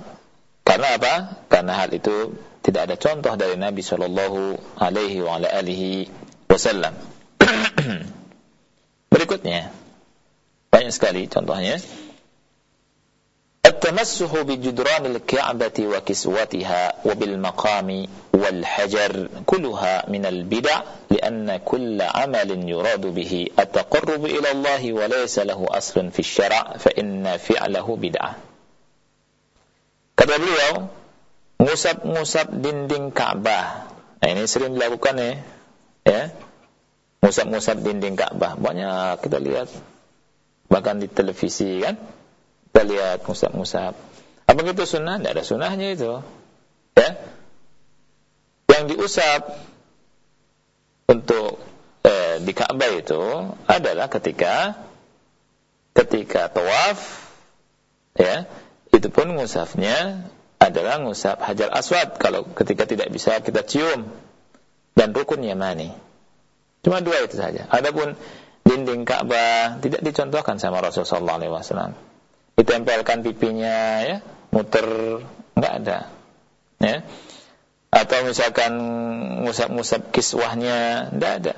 Karena apa? Karena hal itu tidak ada contoh dari Nabi Shallallahu Alaihi Wasallam. Berikutnya banyak sekali contohnya. التمسح بجدران الكعبة وكسوتها وبالمقام والحجر كلها من البدع لأن كل عمل يراد به التقرب إلى الله وليس له أصل في الشرع فإن فعله بدعة kata beliau ngusap-ngusap dinding Ka'bah nah ini sering dilakukan ya ya ngusap-ngusap dinding Ka'bah banyak kita lihat bahkan di televisi kan kita lihat musab-musab. Apa itu sunnah? Tidak ada sunnahnya itu. Ya. Yang diusap untuk eh, di Ka'bah itu adalah ketika ketika tawaf ya itu pun ngusapnya adalah ngusap hajar aswad. Kalau ketika tidak bisa kita cium dan rukun yamani cuma dua itu saja. Adapun dinding Ka'bah tidak dicontohkan sama Rasulullah SAW ditempelkan pipinya ya muter nggak ada ya. Atau misalkan ngusap-ngusap kiswahnya nggak ada.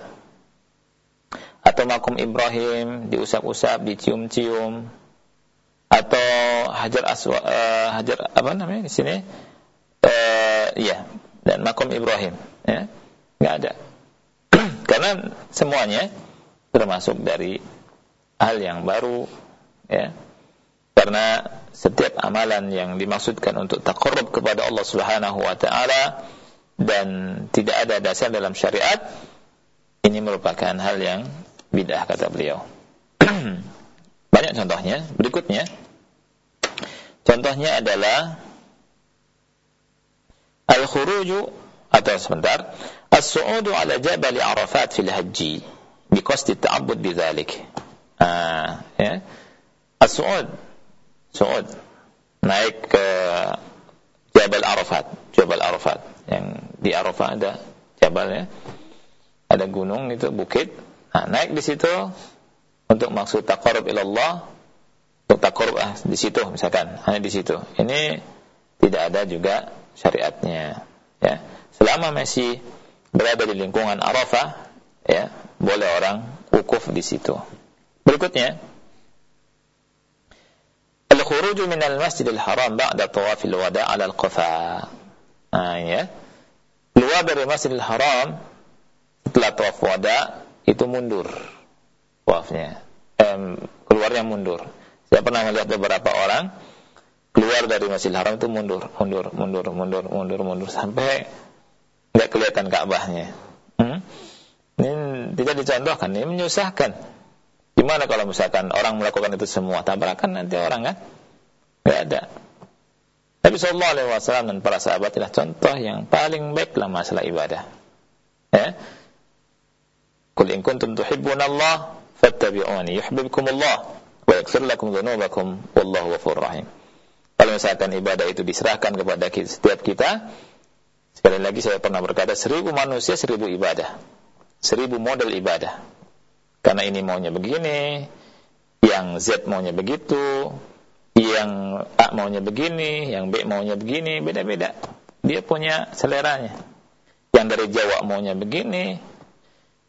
Atau makum Ibrahim diusap-usap dicium-cium atau hajar aswa uh, hajar apa namanya di sini? Uh, iya dan makum Ibrahim ya. Nggak ada. Karena semuanya termasuk dari hal yang baru ya. Karena setiap amalan yang dimaksudkan untuk takarrub kepada Allah Subhanahu wa taala dan tidak ada dasar dalam syariat ini merupakan hal yang bid'ah kata beliau. Contohnya. Berikutnya contohnya adalah Al-khuruju atau sebentar, as-su'udu ala jabal Arafat fil haji biqasdi ta'abbud bidzalik. Ah, ya. As-su'ud. Su'ud. Naik ke Jabal Arafat, Jabal Arafat. Yang di Arafat ada jabalnya. Ada gunung itu bukit. Nah, naik di situ untuk maksud taqarrub ila Allah, untuk taqarrub ah, di situ misalkan, hanya di situ. Ini tidak ada juga syariatnya, ya. Selama masih berada di lingkungan Arafah, ya, boleh orang wukuf di situ. Berikutnya, al-khuruj min al-masjidil haram ba'da tawafil wada' al-qafa. Nah, ya. Keluar dari Masjidil Haram setelah tawaf wada itu mundur tawafnya. Eh, keluarnya mundur. Saya pernah melihat beberapa orang keluar dari Masjidil Haram itu mundur, mundur, mundur, mundur, mundur, mundur sampai nggak kelihatan Ka'bahnya. Hmm? Ini tidak dicontohkan, ini menyusahkan. Gimana kalau misalkan orang melakukan itu semua, tabrakan nanti orang kan? Nggak ada. Nabi Sallallahu Alaihi Wasallam dan para sahabat adalah contoh yang paling baik dalam masalah ibadah. Ya. Qul in kuntum tuhibbuna Allah fattabi'uni yuhibbukum Allah wa yaghfir lakum dhunubakum wallahu ghafurur rahim. Kalau misalkan ibadah itu diserahkan kepada setiap kita, sekali lagi saya pernah berkata seribu manusia seribu ibadah, seribu model ibadah. Karena ini maunya begini, yang Z maunya begitu, yang A maunya begini, yang B maunya begini, beda-beda. Dia punya seleranya. Yang dari Jawa maunya begini,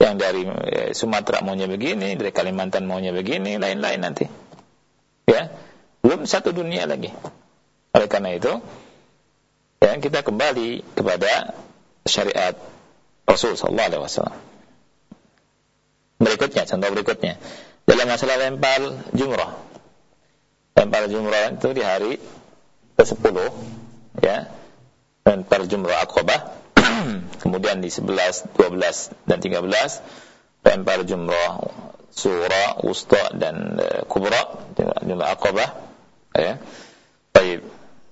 yang dari eh, Sumatera maunya begini, dari Kalimantan maunya begini, lain-lain nanti. Ya, belum satu dunia lagi. Oleh karena itu, ya kita kembali kepada syariat Rasul Sallallahu Alaihi Wasallam. Berikutnya, contoh berikutnya, dalam masalah lempar jumrah, lempar jumrah itu di hari ke-10 ya lempar jumrah akobah kemudian di 11, 12 dan 13 lempar jumrah surah, wusta dan uh, kubra jumrah akobah ya baik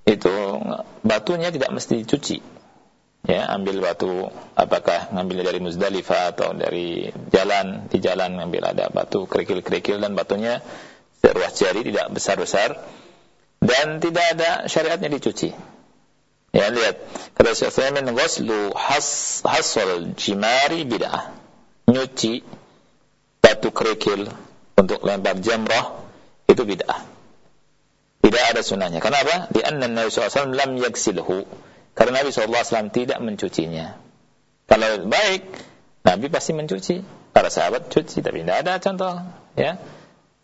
itu batunya tidak mesti dicuci ya ambil batu apakah ngambil dari Muzdalifah atau dari jalan di jalan ngambil ada batu kerikil-kerikil dan batunya ruas jari tidak besar-besar dan tidak ada syariatnya dicuci. Ya lihat kata Syekh Utsaimin ghuslu has hasal jimari bid'ah. Nyuci batu kerikil untuk lempar jamrah itu bid'ah. Tidak ada sunnahnya. Kenapa? Di anna Nabi SAW lam yaksilhu. Karena Nabi SAW tidak mencucinya. Kalau baik, Nabi pasti mencuci. Para sahabat cuci, tapi tidak ada contoh. Ya,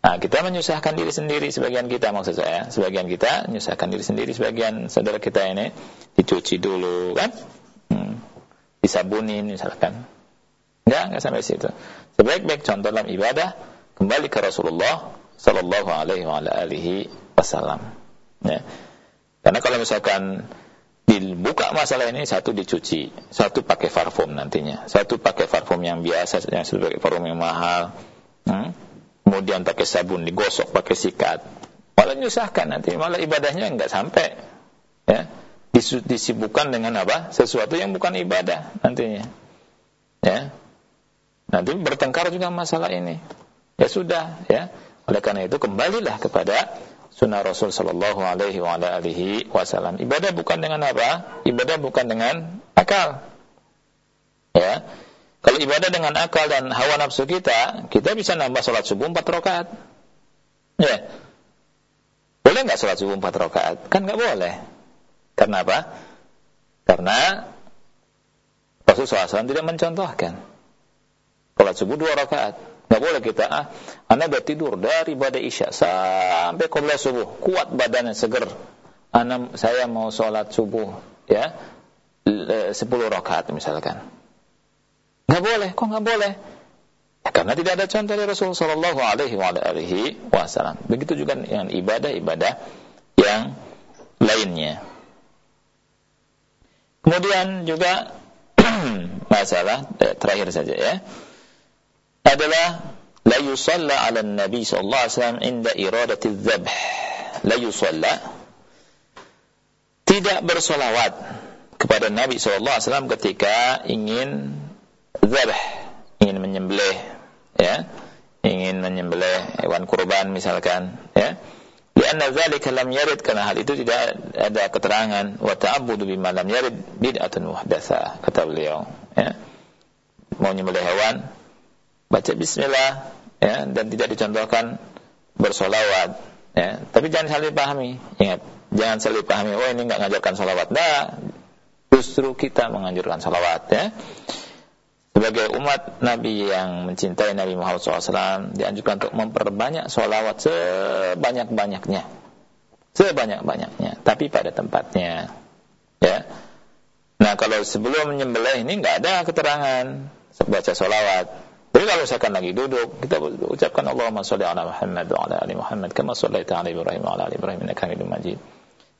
Nah, kita menyusahkan diri sendiri sebagian kita maksud saya, sebagian kita menyusahkan diri sendiri sebagian saudara kita ini dicuci dulu kan? Hmm. Disabunin misalkan. Enggak, enggak sampai situ. Sebaik-baik contoh dalam ibadah kembali ke Rasulullah sallallahu alaihi wa alihi wasallam. Ya. Karena kalau misalkan dibuka masalah ini satu dicuci, satu pakai parfum nantinya, satu pakai parfum yang biasa, yang sebagai parfum yang mahal. Hmm? Kemudian pakai sabun digosok pakai sikat. Malah menyusahkan nanti malah ibadahnya enggak sampai ya. Disibukkan dengan apa? Sesuatu yang bukan ibadah nantinya ya. Nanti bertengkar juga masalah ini. Ya sudah ya. Oleh karena itu kembalilah kepada sunnah Rasul Shallallahu Alaihi Wasallam. Ibadah bukan dengan apa? Ibadah bukan dengan akal ya kalau ibadah dengan akal dan hawa nafsu kita, kita bisa nambah sholat subuh empat rakaat. Ya. Boleh nggak sholat subuh empat rakaat? Kan nggak boleh. Karena apa? Karena Rasulullah SAW tidak mencontohkan. Sholat subuh dua rakaat. Nggak boleh kita, ah, anda udah tidur dari pada isya sampai qobla subuh. Kuat badannya seger. Anak saya mau sholat subuh, ya, sepuluh rakaat misalkan Nggak boleh, kok nggak boleh? Ya, karena tidak ada contoh dari Rasulullah Shallallahu Alaihi Wasallam. Begitu juga dengan ibadah-ibadah yang lainnya. Kemudian juga masalah eh, terakhir saja ya adalah la yusalla ala nabi sallallahu alaihi wasallam inda iradati dzabh la yusalla tidak bersolawat kepada Nabi SAW ketika ingin zabah, ingin menyembelih, ya, ingin menyembelih hewan kurban misalkan, ya. Karena dzalika lam yarid karena hal itu tidak ada keterangan. Wa ta'abbudu bima lam yarid bid'atun muhdatsah kata beliau ya. Mau nyembelih hewan baca bismillah ya dan tidak dicontohkan bersolawat ya. Tapi jangan salah dipahami ingat jangan salah dipahami oh ini enggak ngajarkan solawat. Nah justru kita menganjurkan solawat ya sebagai umat Nabi yang mencintai Nabi Muhammad SAW dianjurkan untuk memperbanyak solawat sebanyak-banyaknya. Sebanyak-banyaknya tapi pada tempatnya. Ya. Nah kalau sebelum menyembelih ini nggak ada keterangan baca solawat jadi kalau misalkan lagi duduk kita ucapkan Allahumma sholli ala Muhammad wa ala ali Muhammad kama shallaita ala Ibrahim wa ala ali Ibrahim innaka Hamidum Majid.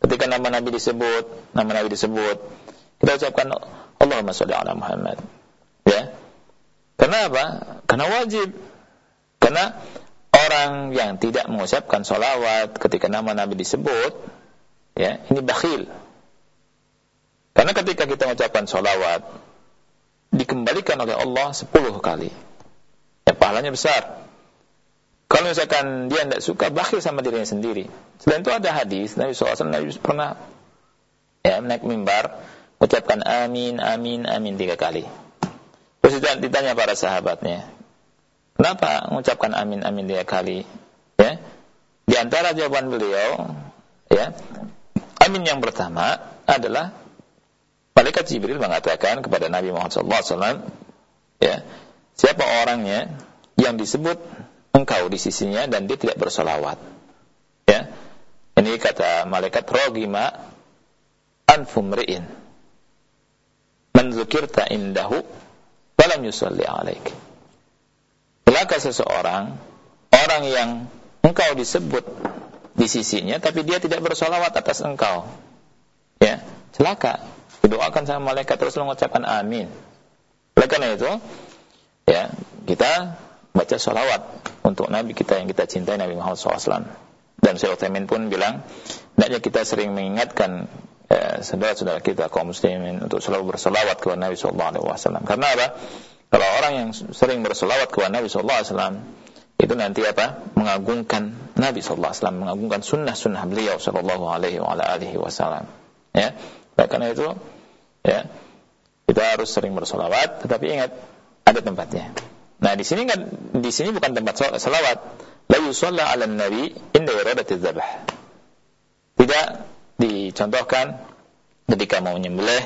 Ketika nama Nabi disebut nama Nabi disebut kita ucapkan Allahumma sholli ala Muhammad ya. Karena apa? Karena wajib. Karena orang yang tidak mengucapkan solawat ketika nama Nabi disebut ya ini bakhil. Karena ketika kita mengucapkan solawat dikembalikan oleh Allah 10 kali. Ya pahalanya besar. Kalau misalkan dia tidak suka bakhil sama dirinya sendiri. Selain itu ada hadis Nabi SAW Nabi pernah ya naik mimbar ucapkan amin amin amin tiga kali terus ditanya para sahabatnya kenapa mengucapkan amin amin tiga kali? Ya. Di antara jawaban beliau ya amin yang pertama adalah Malaikat Jibril mengatakan kepada Nabi Muhammad SAW, ya, siapa orangnya yang disebut engkau di sisinya dan dia tidak bersolawat. Ya, ini kata malaikat rogima anfumriin menzukirta indahu walam yusalli alaik. Celaka seseorang, orang yang engkau disebut di sisinya tapi dia tidak bersolawat atas engkau. Ya, celaka didoakan sama malaikat terus mengucapkan amin. Oleh karena itu, ya kita baca sholawat untuk Nabi kita yang kita cintai Nabi Muhammad SAW. Dan Syekh Utsaimin pun bilang, hendaknya kita sering mengingatkan saudara-saudara kita kaum muslimin untuk selalu bersolawat kepada Nabi SAW. Karena apa? Kalau orang yang sering bersolawat kepada Nabi SAW, itu nanti apa? Mengagungkan Nabi SAW, mengagungkan sunnah-sunnah beliau Sallallahu Alaihi Wasallam. Ya, karena itu ya kita harus sering bersolawat tetapi ingat ada tempatnya nah di sini kan di sini bukan tempat salawat la yusalla ala nabi inda iradati dzabh tidak dicontohkan ketika mau menyembelih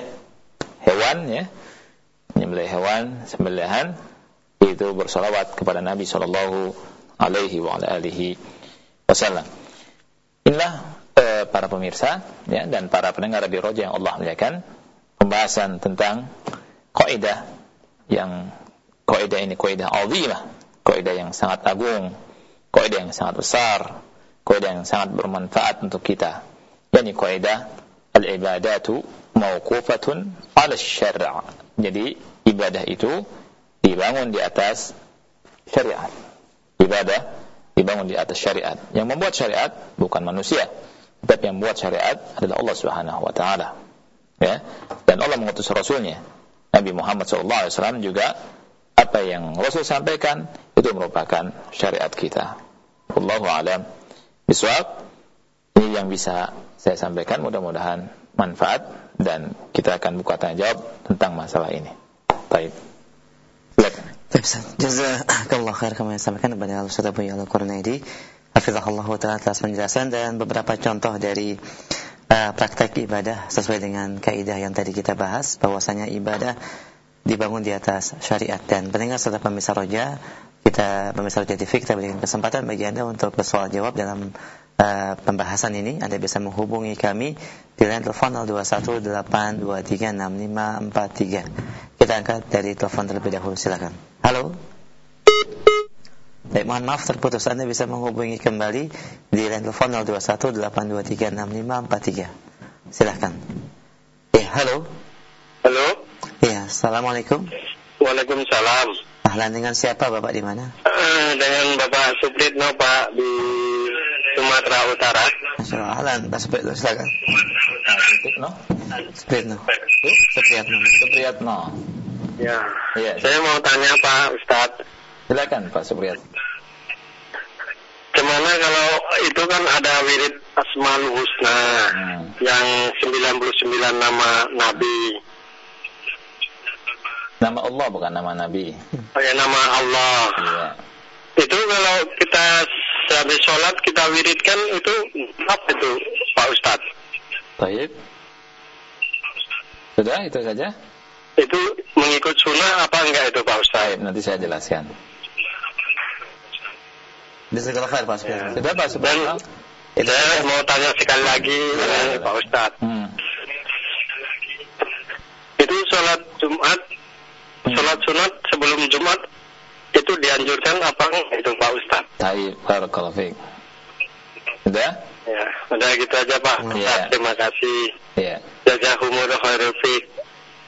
hewan ya menyembelih hewan sembelihan itu bersolawat kepada Nabi Shallallahu Alaihi Wasallam. Inilah eh, para pemirsa ya dan para pendengar di Roja yang Allah muliakan pembahasan tentang kaidah yang kaidah ini kaidah azimah, kaidah yang sangat agung, kaidah yang sangat besar, kaidah yang sangat bermanfaat untuk kita. Yani kaidah al-ibadatu mauqufatun 'ala syara'. Jadi ibadah itu dibangun di atas syariat. Ibadah dibangun di atas syariat. Yang membuat syariat bukan manusia, tetapi yang membuat syariat adalah Allah Subhanahu wa taala ya dan Allah mengutus rasulnya Nabi Muhammad SAW juga apa yang Rasul sampaikan itu merupakan syariat kita Allahu alam biswab ini yang bisa saya sampaikan mudah-mudahan manfaat dan kita akan buka tanya jawab tentang masalah ini. Baik. Silakan.
Jazakallah khair kami sampaikan kepada Ustaz Abu Ya'la Qurnaidi. Hafizahullah Ta'ala atas penjelasan dan beberapa contoh dari uh, praktek ibadah sesuai dengan kaidah yang tadi kita bahas bahwasanya ibadah dibangun di atas syariat. Dan pendengar serta pemirsa roja kita pemirsa roja TV kita berikan kesempatan bagi anda untuk bersoal jawab dalam uh, pembahasan ini anda bisa menghubungi kami di line telepon 0218236543 kita angkat dari telepon terlebih dahulu silakan halo Baik, mohon maaf terputus. Anda bisa menghubungi kembali di line telepon 0218236543. Silahkan. Ya, halo.
Halo.
Ya, Assalamualaikum.
Waalaikumsalam.
Ahlan dengan siapa Bapak di mana?
Uh, dengan Bapak Supritno Pak di Sumatera Utara.
Ahlan Pak silakan. Supriyatno.
Bu?
Supriyatno.
Supriyatno.
Ya.
Iya.
Saya mau tanya Pak Ustadz,
Silakan Pak Supriyatno.
gimana kalau itu kan ada wirid Asmaul Husna
Hmm.
yang 99 nama Nabi.
Nama Allah bukan nama Nabi.
Oh ya nama Allah.
Iya.
Itu kalau kita habis sholat kita wiridkan itu apa itu Pak Ustadz?
Baik. Sudah itu saja?
Itu mengikut sunnah apa enggak itu Pak Ustadz?
Baik, nanti saya jelaskan.
Jazakallah khair Pak Supriyatno.
Sudah Pak Supriyatno?
Saya mau tanya sekali lagi eh, Pak Ustadz.
Hmm.
Itu sholat Jumat,
Hmm.
sholat sunat sebelum Jumat itu dianjurkan apa enggak itu Pak Ustadz?
Baik, barakallahu fiik. Sudah?
Ya, udah gitu aja Pak.
Iya.
Ustadz, Terima kasih.
Iya.
Jazakumullah khairul fiik.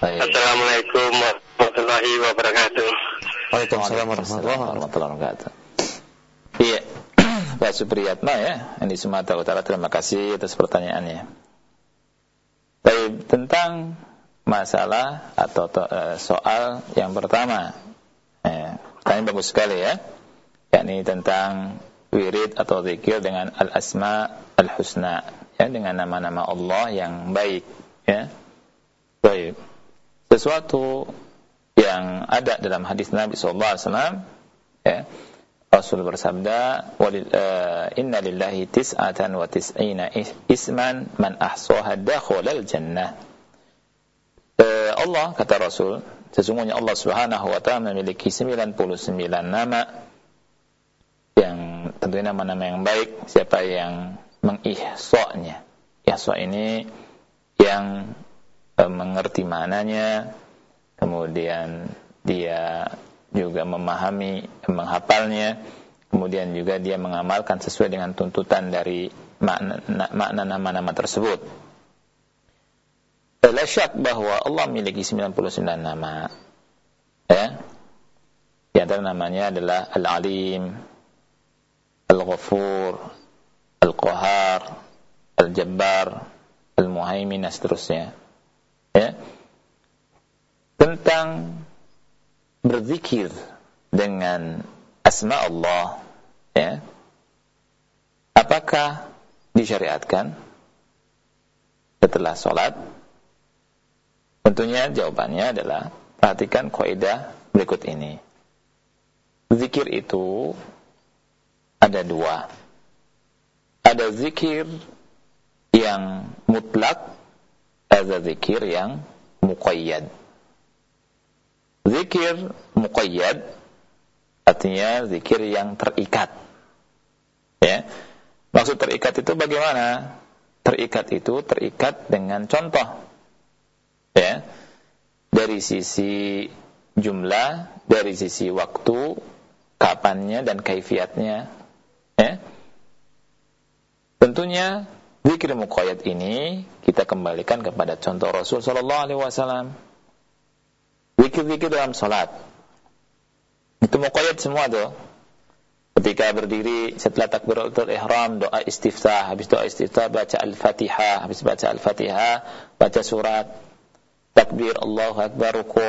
Assalamualaikum warahmatullahi wabarakatuh.
Waalaikumsalam warahmatullahi wabarakatuh.
warahmatullahi wabarakatuh. Iya, Pak Supriyatno ya, di Sumatera Utara. Terima kasih atas pertanyaannya. Baik, tentang masalah atau to- eh, soal yang pertama, eh, pertanyaan bagus sekali ya, yakni tentang wirid atau zikir dengan al-asma al-husna, ya, dengan nama-nama Allah yang baik, ya. Baik. Sesuatu yang ada dalam hadis Nabi sallallahu alaihi ya Rasul bersabda walil uh, inna lillahi tis'atan wa tis'ina is- isman man ahsaha dakhalal jannah Eh, Allah kata Rasul sesungguhnya Allah Subhanahu wa taala memiliki 99 nama yang tentunya nama-nama yang baik siapa yang mengihsanya ihsa ini yang eh, mengerti maknanya kemudian dia juga memahami, menghafalnya, kemudian juga dia mengamalkan sesuai dengan tuntutan dari makna nama-nama tersebut. La syak bahwa Allah memiliki 99 nama. Ya. Di antara namanya adalah Al-Alim, Al-Ghafur, Al-Qahar, Al-Jabbar, Al-Muhaimin dan seterusnya. Ya. Tentang berzikir dengan asma Allah ya apakah disyariatkan setelah sholat tentunya jawabannya adalah perhatikan kaidah berikut ini zikir itu ada dua ada zikir yang mutlak ada zikir yang muqayyad Zikir muqayyad artinya zikir yang terikat. Ya. Maksud terikat itu bagaimana? Terikat itu terikat dengan contoh. Ya. Dari sisi jumlah, dari sisi waktu, kapannya dan kaifiatnya. Ya. Tentunya zikir muqayyad ini kita kembalikan kepada contoh Rasul sallallahu alaihi wasallam zikir-zikir dalam salat. Itu muqayyad semua tuh. Ketika berdiri setelah takbiratul ihram, doa istiftah, habis doa istiftah baca Al-Fatihah, habis baca Al-Fatihah, baca surat takbir Allahu akbar ruku.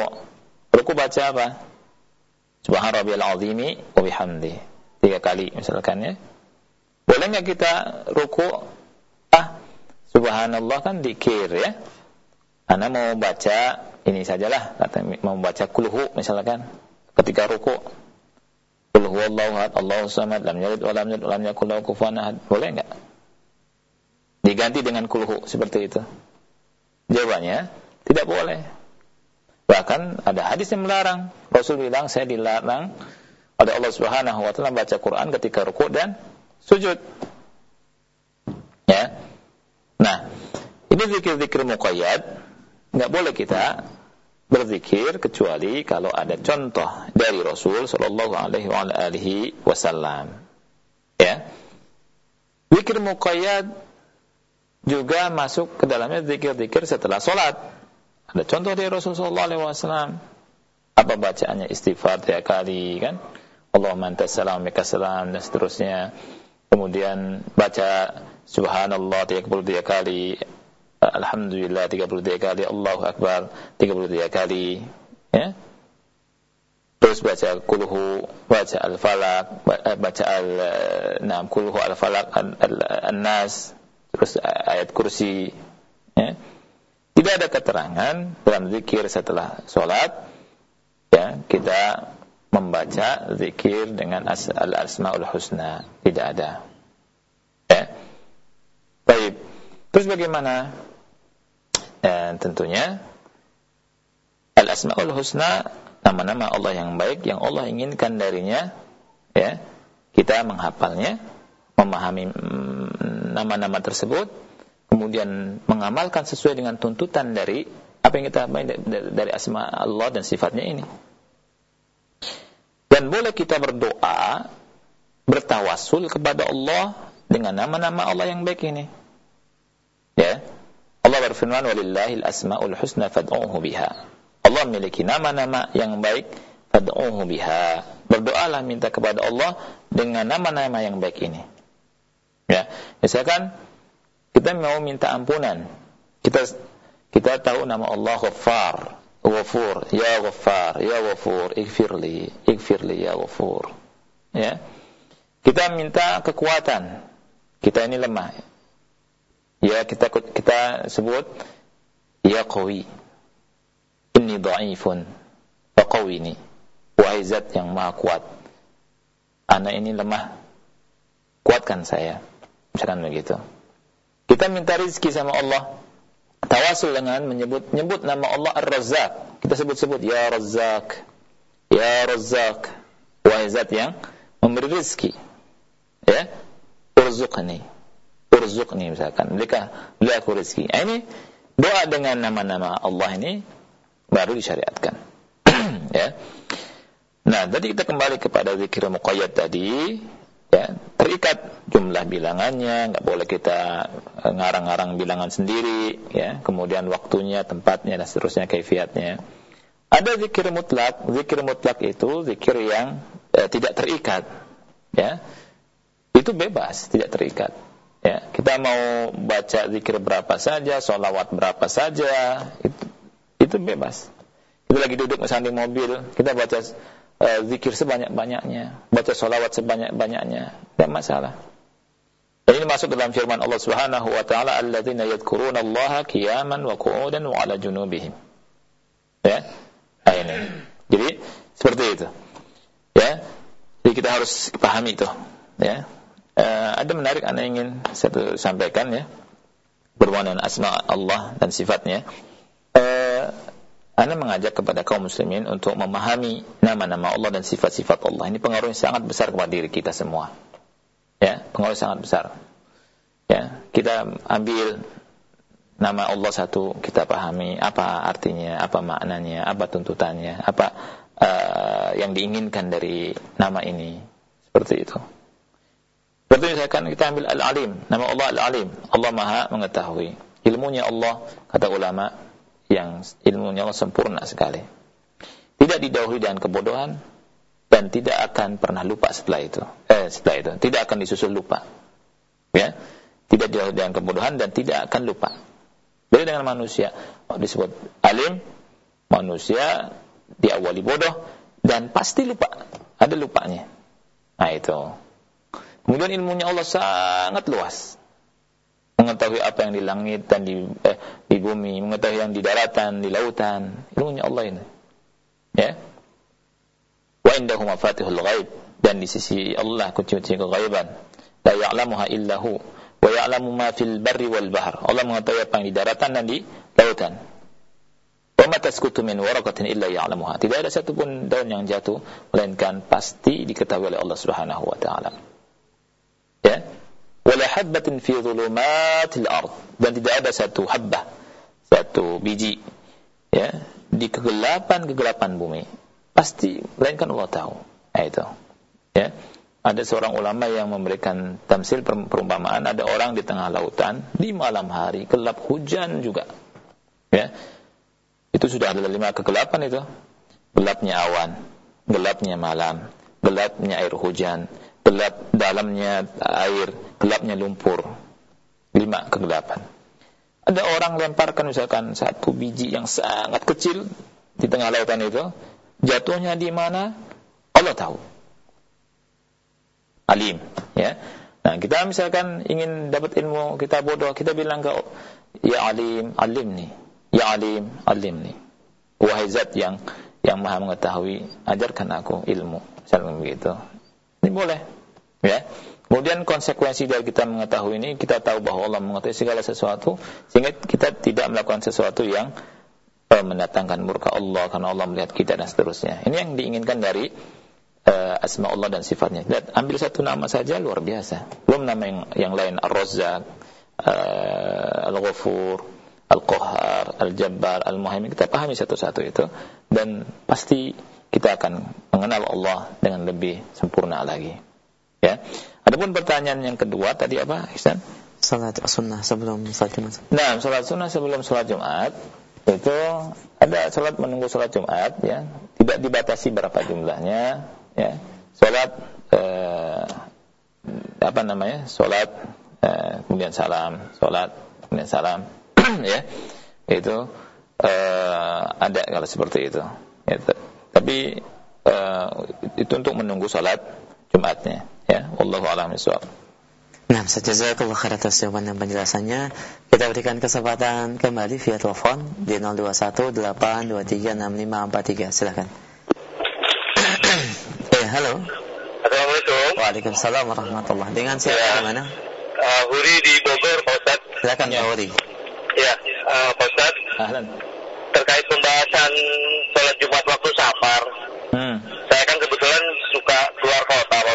Ruku baca apa? Subhan rabbiyal azimi wa bihamdi. Tiga kali misalkan ya. Boleh nggak kita ruku? Ah, subhanallah kan dikir ya. Anda mau baca ini sajalah kata mau baca kulhu misalkan ketika ruku Qul huwallahu ahad, Allahu samad, lam yalid wa lam yulad yakul lahu kufuwan ahad. Boleh enggak? Diganti dengan kulhu seperti itu. Jawabannya tidak boleh. Bahkan ada hadis yang melarang. Rasul bilang saya dilarang oleh Allah Subhanahu wa taala baca Quran ketika ruku dan sujud. Ya. Nah, ini zikir-zikir muqayyad nggak boleh kita berzikir kecuali kalau ada contoh dari Rasul Shallallahu Alaihi Wasallam. Ya, zikir muqayyad juga masuk ke dalamnya zikir-zikir setelah sholat. Ada contoh dari Rasul Shallallahu Alaihi Wasallam. Apa bacaannya istighfar tiga kali kan? Allahumma antas salam salam dan seterusnya. Kemudian baca subhanallah 33 kali Alhamdulillah 33 kali, Allahu Akbar 33 kali, ya. Terus baca kulhu, baca al-falak, baca al-nam kulhu al-falak, an-nas, terus ayat kursi, ya. Tidak ada keterangan dalam zikir setelah sholat, ya, kita membaca zikir dengan al-asmaul husna. Tidak ada. Ya. Baik. Terus bagaimana? Dan tentunya Al-Asmaul Husna nama-nama Allah yang baik yang Allah inginkan darinya ya. Kita menghafalnya, memahami mm, nama-nama tersebut, kemudian mengamalkan sesuai dengan tuntutan dari apa yang kita dari asma Allah dan sifatnya ini. Dan boleh kita berdoa, bertawasul kepada Allah dengan nama-nama Allah yang baik ini. Ya. Allah berfirman walillahil asmaul husna fad'uhu biha. Allah memiliki nama-nama yang baik fad'uhu biha. Berdoalah minta kepada Allah dengan nama-nama yang baik ini. Ya. Misalkan kita mau minta ampunan. Kita kita tahu nama Allah Ghaffar, Ghafur, ya Ghaffar, ya Ghafur, ighfirli, ighfirli ya Ghafur. Ya. Kita minta kekuatan. Kita ini lemah. Ya kita kita sebut ya qawi. Inni dha'ifun. Faqawini. Wahai zat yang maha kuat. Anak ini lemah. Kuatkan saya. Misalkan begitu. Kita minta rizki sama Allah. Tawasul dengan menyebut nyebut nama Allah Ar-Razzaq. Kita sebut-sebut ya Razzaq. Ya Razzaq. Wahai zat yang memberi rizki. Ya. Urzuqni urzuqni misalkan berikan beli aku rezeki nah, ini doa dengan nama-nama Allah ini baru disyariatkan ya nah tadi kita kembali kepada zikir muqayyad tadi ya terikat jumlah bilangannya nggak boleh kita eh, ngarang-ngarang bilangan sendiri ya. Kemudian waktunya tempatnya dan seterusnya kaifiatnya. Ada zikir mutlak. Zikir mutlak itu zikir yang eh, tidak terikat ya. Itu bebas tidak terikat Ya, kita mau baca zikir berapa saja, sholawat berapa saja, itu, itu bebas. Kita lagi duduk misalnya di mobil, kita baca uh, zikir sebanyak-banyaknya, baca sholawat sebanyak-banyaknya, tidak masalah. Dan ini masuk dalam firman Allah Subhanahu wa taala, "Alladzina yadhkuruna Allah qiyaman wa qu'udan wa 'ala junubihim." Ya. Nah, ini. Jadi seperti itu. Ya. Jadi kita harus pahami itu, ya uh, ada menarik anda ingin saya sampaikan ya berhubungan asma Allah dan sifatnya. Anda mengajak kepada kaum muslimin untuk memahami nama-nama Allah dan sifat-sifat Allah. Ini pengaruhnya sangat besar kepada diri kita semua. Ya, pengaruh sangat besar. Ya, kita ambil nama Allah satu, kita pahami apa artinya, apa maknanya, apa tuntutannya, apa uh, yang diinginkan dari nama ini. Seperti itu. Seperti misalkan kita ambil Al-Alim, nama Allah Al-Alim. Allah Maha mengetahui. Ilmunya Allah, kata ulama, yang ilmunya Allah sempurna sekali. Tidak didahului dengan kebodohan dan tidak akan pernah lupa setelah itu. Eh, setelah itu, tidak akan disusul lupa. Ya. Tidak didahului dengan kebodohan dan tidak akan lupa. Beda dengan manusia. Oh, disebut alim, manusia diawali bodoh dan pasti lupa. Ada lupanya. Nah itu. Kemudian ilmunya Allah sangat luas. Mengetahui apa yang di langit dan di, eh, di bumi, mengetahui yang di daratan, di lautan. Ilmunya Allah ini. Ya. Wa indahu mafatihul ghaib dan di sisi Allah kunci-kunci keghaiban. La ya'lamuha illahu wa ya'lamu ma fil barri wal bahr. Allah mengetahui apa yang di daratan dan di lautan. Wa ma tasqutu min waraqatin illa ya'lamuha. Tidak ada satupun daun yang jatuh melainkan pasti diketahui oleh Allah Subhanahu wa taala ya wala habbatin fi dhulumatil ard. Dan tidak ada satu habbah satu biji ya di kegelapan-kegelapan bumi. Pasti melainkan Allah tahu. Nah, itu ya. Ada seorang ulama yang memberikan tamsil perumpamaan ada orang di tengah lautan di malam hari gelap hujan juga ya. Itu sudah ada lima kegelapan itu. Gelapnya awan gelapnya malam gelapnya air hujan gelap dalamnya air, gelapnya lumpur. Lima kegelapan. Ada orang lemparkan misalkan satu biji yang sangat kecil di tengah lautan itu, jatuhnya di mana? Allah tahu. Alim, ya. Nah, kita misalkan ingin dapat ilmu, kita bodoh, kita bilang ke Ya Alim, alim nih. Ya Alim, alim nih. Wahai zat yang yang maha mengetahui, ajarkan aku ilmu. Misalkan begitu. Ini boleh. Ya. Kemudian konsekuensi dari kita mengetahui ini, kita tahu bahwa Allah mengetahui segala sesuatu, sehingga kita tidak melakukan sesuatu yang uh, mendatangkan murka Allah karena Allah melihat kita dan seterusnya. Ini yang diinginkan dari uh, asma Allah dan sifatnya. Dan ambil satu nama saja luar biasa. Belum nama yang, yang lain Ar-Razzaq, uh, Al-Ghafur, Al-Qahhar, Al-Jabbar, Al-Muhaimin. Kita pahami satu-satu itu dan pasti kita akan mengenal Allah dengan lebih sempurna lagi. Ya. Adapun pertanyaan yang kedua tadi apa, Ihsan?
Salat sunnah sebelum salat Jumat.
Nah, salat sunnah sebelum salat Jumat itu ada salat menunggu salat Jumat ya, tidak dibatasi berapa jumlahnya ya. Salat eh, apa namanya? Salat eh, kemudian salam, salat kemudian salam ya. Itu eh, ada kalau seperti itu. Ya, tapi eh, itu untuk menunggu salat Jumatnya ya wallahu a'lam bishawab
Nah, jazakallah khair atas jawaban dan penjelasannya. Kita berikan kesempatan kembali via telepon di 0218236543. Silakan. eh, halo.
Assalamualaikum.
Waalaikumsalam warahmatullah. Dengan siapa
ya.
di mana?
Uh, Huri di Bogor, Pak Ustaz.
Silakan
ya.
Pak Huri.
Ya, uh, Pak Ustaz.
Ahlan.
Terkait pembahasan sholat Jumat waktu safar.
Hmm.
Saya kan kebetulan suka keluar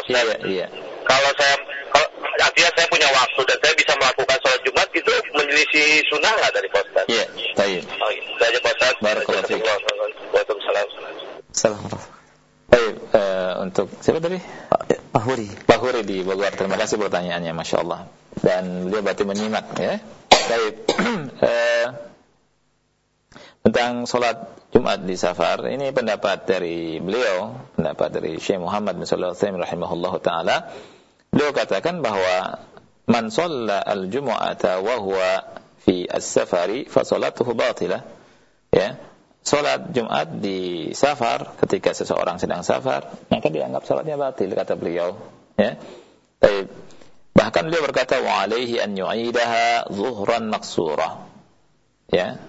Ustaz.
Iya, iya.
Kalau saya, kalau, artinya saya punya waktu dan saya bisa melakukan sholat Jumat itu menyelisih sunnah nggak dari Pak Ustaz?
Iya, baik.
Oh, itu aja Pak Ustaz.
Barakallahu fiik.
Waalaikumsalam.
Salam.
Baik, eh, untuk siapa tadi?
Pak, eh, Pak Huri.
Pak Huri di Bogor. Terima kasih pertanyaannya, Masya Allah. Dan beliau berarti menyimak ya. Baik. Tentang sholat Jumat di safar, ini pendapat dari beliau, pendapat dari Syekh Muhammad bin Shalih Al rahimahullah taala. Beliau katakan bahwa man shalla al-jumu'ata wa huwa fi as-safari fa salatuhu batilah. Ya. Salat Jumat di safar ketika seseorang sedang safar, maka dianggap salatnya batil kata beliau, ya. Baik. Bahkan beliau berkata wa alaihi an yu'idaha zuhran maqsurah. Ya.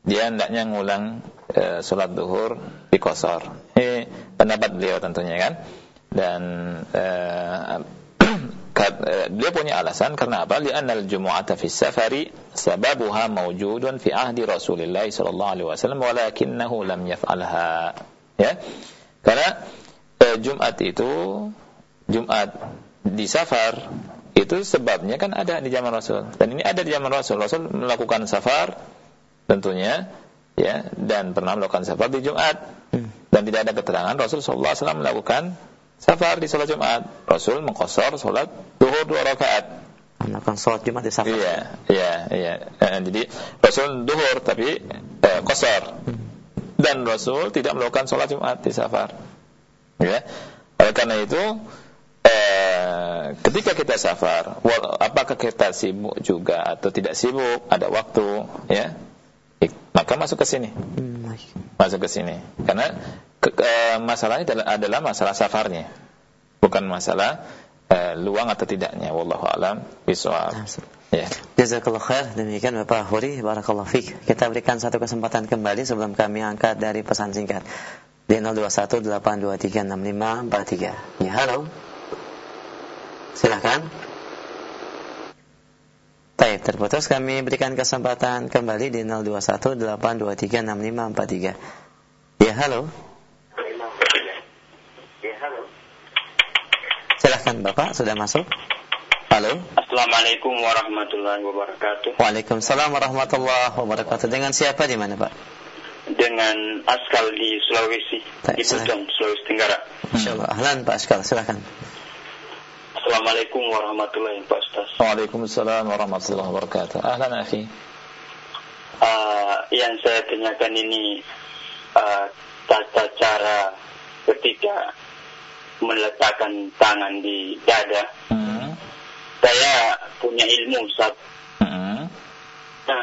Dia hendaknya ngulang e, salat zuhur di kosor. Ini pendapat beliau tentunya kan. Dan e, beliau punya alasan karena apa? Li'anna al-jumu'ata safari sababuha mawjudun fi ahdi Rasulullah sallallahu alaihi wasallam walakinnahu lam yaf'alha. Ya. Karena eh, Jumat itu Jumat di safar itu sebabnya kan ada di zaman Rasul dan ini ada di zaman Rasul. Rasul melakukan safar tentunya ya dan pernah melakukan safar di Jumat dan tidak ada keterangan Rasul sallallahu alaihi wasallam melakukan safar di sholat Jumat. Rasul mengkosor sholat duhur dua rakaat.
Melakukan sholat Jumat di safar.
Iya, iya, iya. Eh, jadi Rasul duhur tapi eh, kosor. Dan Rasul tidak melakukan sholat Jumat di safar. Ya. Oleh karena itu, eh, ketika kita safar, apakah kita sibuk juga atau tidak sibuk, ada waktu, ya, maka masuk ke sini. Hmm, masuk ke sini. Karena ke, ke, masalahnya adalah masalah safarnya, bukan masalah uh, luang atau tidaknya. Wallahu alam bisawab.
Ya. Jazakallah khair. Demikian Bapak Huri, barakallahu fiik. Kita berikan satu kesempatan kembali sebelum kami angkat dari pesan singkat. Di 0218236543. Ya, halo. Silakan. Baik, terputus kami berikan kesempatan kembali di 0218236543. Ya, halo. Ya, halo. Silahkan Bapak, sudah masuk. Halo.
Assalamualaikum warahmatullahi wabarakatuh.
Waalaikumsalam warahmatullahi wabarakatuh. Dengan siapa di mana, Pak?
Dengan Askal di Sulawesi,
Baik,
di Pujon, Sulawesi Tenggara.
Insyaallah. Ahlan Pak Askal, silakan.
Assalamualaikum warahmatullahi wabarakatuh.
Waalaikumsalam warahmatullahi wabarakatuh. Ahlan akhi.
Uh, yang saya tanyakan ini uh, tata cara ketika meletakkan tangan di dada.
Hmm.
Saya punya ilmu Ustaz.
Hmm.
Nah,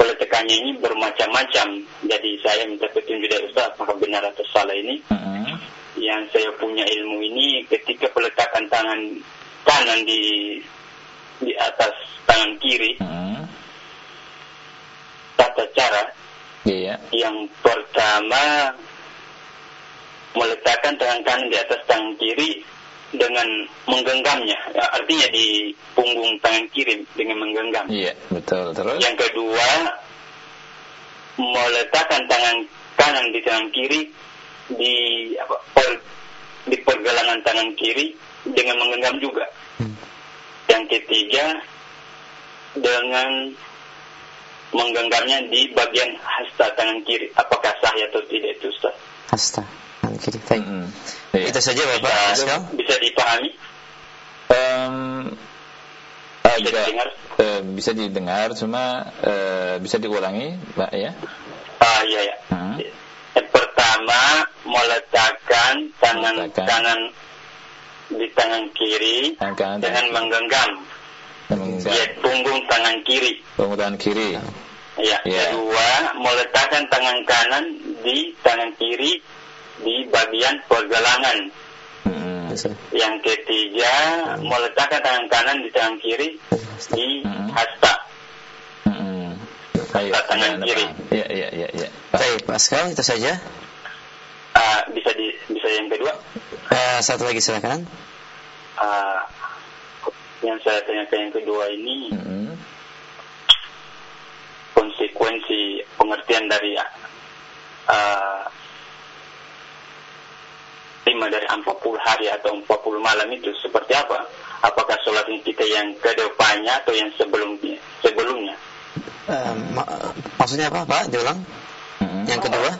meletakkannya ini bermacam-macam. Jadi saya minta petunjuk dari Ustaz apakah benar atau salah ini.
Mm-mm.
Yang saya punya ilmu ini ketika peletakan tangan kanan di di atas tangan kiri,
Mm-mm.
tata cara
Iya.
yang pertama meletakkan tangan kanan di atas tangan kiri dengan menggenggamnya, Ya, artinya di punggung tangan kiri dengan menggenggam.
Iya, betul. Terus?
Yang kedua, meletakkan tangan kanan di tangan kiri di apa, per- di pergelangan tangan kiri dengan menggenggam juga.
Hmm.
Yang ketiga, dengan menggenggamnya di bagian hasta tangan kiri. Apakah sah atau tidak itu Ustaz?
Hasta. Tangan kiri. Baik.
Mm-mm. Iya.
Itu saja Bapak
Bisa,
Askal.
bisa dipahami?
Em,
Bisa didengar?
eh, bisa didengar, cuma eh, bisa diulangi, Mbak ya.
Ah, iya, ya.
Hmm.
Yang pertama, meletakkan tangan
Meletakkan.
kanan di tangan kiri
Tangan kanan
dengan menggenggam
menggenggam
di punggung tangan kiri.
punggung tangan kiri.
Ya.
Ya.
Kedua, meletakkan tangan kanan di tangan kiri di bagian pergelangan.
Bisa.
Yang ketiga, meletakkan tangan kanan di tangan kiri di
Hmm.
hasta.
Ayo,
tangan
ya,
kiri.
Iya, iya, iya, iya.
Baik, Pak Askal, itu saja.
Ah, bisa di bisa yang kedua.
Eh, satu lagi silakan.
Ah, yang saya tanyakan yang kedua ini
Mm-mm.
konsekuensi pengertian dari uh, lima dari 40 hari atau 40 malam itu seperti apa? Apakah sholat kita yang ke depannya atau yang sebelumnya? Sebelumnya
Eh, ma- maksudnya apa, Pak? Diulang.
Mm-mm.
Yang kedua?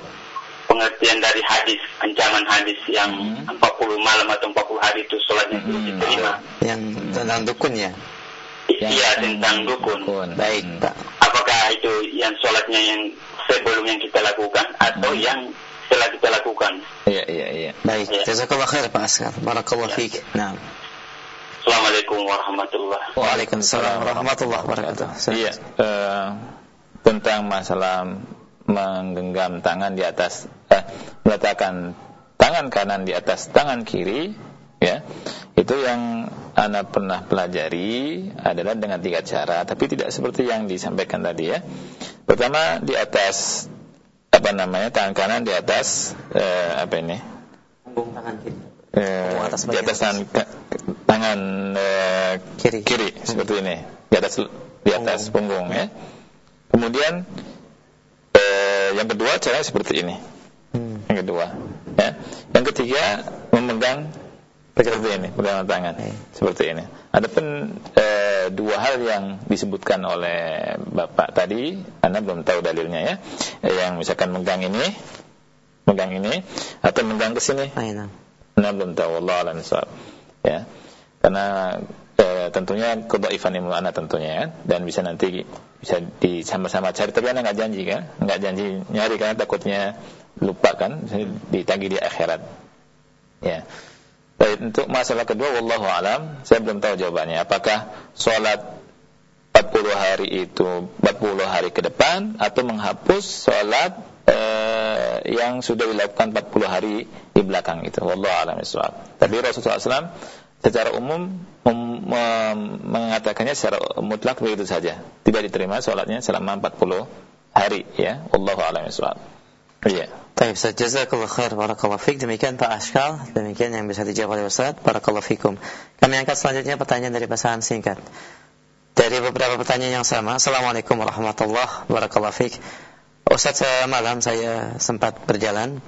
Pengertian dari hadis, ancaman hadis yang
Hmm.
40 malam atau 40 hari itu sholatnya belum
Hmm.
diterima.
Yang tentang dukun ya.
Iya tentang dukun.
Baik,
Mm.
Pak.
Apakah itu yang sholatnya yang sebelum yang kita lakukan atau
Hmm.
yang setelah kita lakukan?
Iya, iya, iya.
Baik,
Ya.
jazakallah khair Pak Askar. Barakallah
Ya.
fiik. Nah.
Assalamualaikum warahmatullahi
Waalaikumsalam warahmatullahi wabarakatuh.
Iya, eh, tentang masalah menggenggam tangan di atas eh, meletakkan tangan kanan di atas tangan kiri ya. Itu yang Anda pernah pelajari adalah dengan tiga cara, tapi tidak seperti yang disampaikan tadi ya. Pertama di atas apa namanya tangan kanan di atas eh, apa ini?
Punggung tangan kiri.
Eh,
Punggung atas
di atas tangan, tangan eh,
Kiri.
kiri seperti ini di atas di atas punggung, ya kemudian eh, yang kedua caranya seperti ini
Hmm.
Yang kedua ya. Yang ketiga memegang seperti ini pegangan tangan. Seperti ini. Adapun eh, dua hal yang disebutkan oleh bapak tadi anda belum tahu dalilnya ya. Eh, yang misalkan megang ini megang ini atau megang ke sini.
Ayo, nah.
Anda belum tahu. Allah alam ya. Karena eh, tentunya kedaifan ilmu anak tentunya ya. Dan bisa nanti bisa di sama-sama cari. Tapi anda nggak janji kan? Nggak janji nyari karena takutnya lupa kan ditagih di akhirat ya Baik, untuk masalah kedua wallahu alam saya belum tahu jawabannya apakah sholat 40 hari itu 40 hari ke depan atau menghapus sholat eh, yang sudah dilakukan 40 hari di belakang itu wallahu alam bisawab. Tapi Rasulullah SAW secara umum mem- mengatakannya secara mutlak begitu saja. Tidak diterima sholatnya selama 40 hari ya. Wallahu alam bisawab. Iya.
Baik, Ustaz. Jazakallah khair. Barakallah fiik. Demikian Pak Askal. Demikian yang bisa dijawab oleh Ustaz. Barakallah fikum. Kami angkat selanjutnya pertanyaan dari pasangan singkat. Dari beberapa pertanyaan yang sama. Assalamualaikum warahmatullahi wabarakatuh. Fiik. Ustaz, malam saya sempat berjalan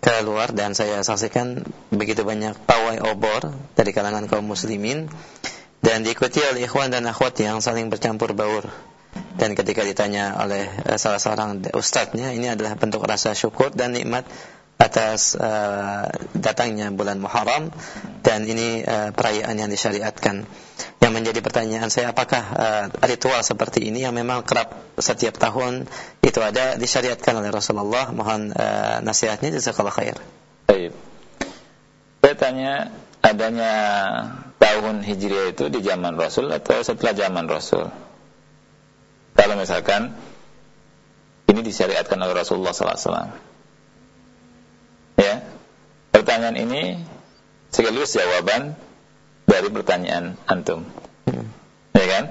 keluar dan saya saksikan begitu banyak pawai obor dari kalangan kaum muslimin dan diikuti oleh ikhwan dan akhwat yang saling bercampur baur. Dan ketika ditanya oleh eh, salah seorang ustadznya, ini adalah bentuk rasa syukur dan nikmat atas eh, datangnya bulan Muharram dan ini eh, perayaan yang disyariatkan. Yang menjadi pertanyaan saya, apakah eh, ritual seperti ini yang memang kerap setiap tahun itu ada disyariatkan oleh Rasulullah? Mohon eh, nasihatnya jazakallah khair.
Baik. Saya tanya adanya tahun Hijriah itu di zaman Rasul atau setelah zaman Rasul? Kalau misalkan ini disyariatkan oleh Rasulullah SAW. Ya, pertanyaan ini sekaligus jawaban dari pertanyaan antum. Hmm. Ya kan?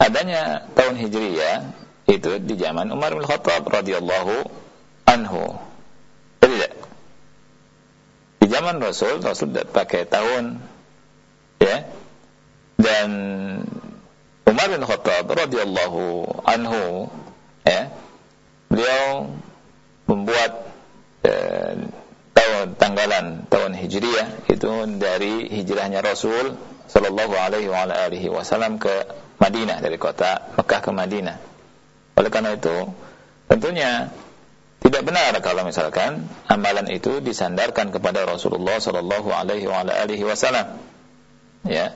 Adanya tahun Hijriyah itu di zaman Umar bin Khattab radhiyallahu anhu. Tidak. Di zaman Rasul, Rasul tidak pakai tahun ya. Dan Umar bin Khattab radhiyallahu anhu ya. Beliau membuat eh, tahun tanggalan tahun Hijriyah itu dari hijrahnya Rasul sallallahu alaihi wasallam ke Madinah dari kota Mekah ke Madinah. Oleh karena itu, tentunya tidak benar kalau misalkan amalan itu disandarkan kepada Rasulullah sallallahu alaihi wasallam. Ya.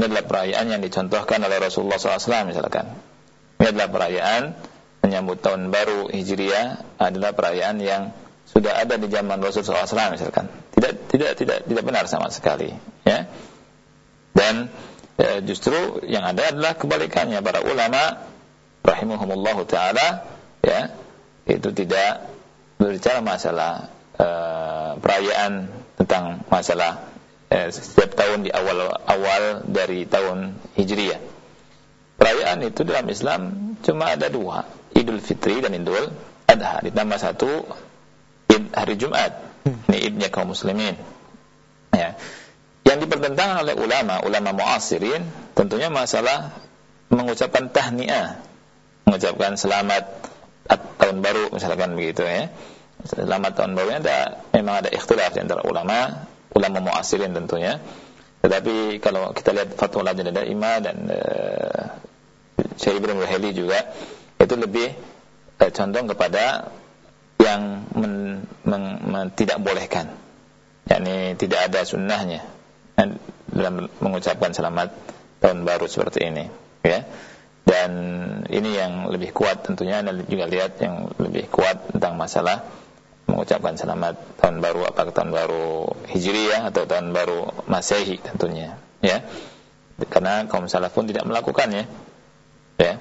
Ini adalah perayaan yang dicontohkan oleh Rasulullah SAW misalkan. Ini adalah perayaan menyambut tahun baru Hijriah adalah perayaan yang sudah ada di zaman Rasulullah SAW misalkan. Tidak tidak tidak tidak benar sama sekali, ya. Dan e, justru yang ada adalah kebalikannya para ulama rahimahumullah taala ya itu tidak berbicara masalah uh, perayaan tentang masalah uh, setiap tahun di awal-awal dari tahun Hijriyah. Perayaan itu dalam Islam cuma ada dua, Idul Fitri dan Idul Adha. Ditambah satu hari Jumat. Ini idnya kaum muslimin. Ya. Yang dipertentangkan oleh ulama, ulama muasirin, tentunya masalah mengucapkan tahniah, mengucapkan selamat tahun baru misalkan begitu ya. Selamat tahun baru ada memang ada ikhtilaf antara ulama, ulama muasirin tentunya. Tetapi kalau kita lihat fatwa Lajnah Daimah dan uh, Syekh Ibrahim Ruhaili juga itu lebih uh, condong kepada yang men, men, men, tidak bolehkan. yakni tidak ada sunnahnya dalam mengucapkan selamat tahun baru seperti ini, ya dan ini yang lebih kuat tentunya Anda juga lihat yang lebih kuat tentang masalah mengucapkan selamat tahun baru apakah tahun baru Hijriyah atau tahun baru Masehi tentunya ya. Karena kaum salaf pun tidak melakukannya ya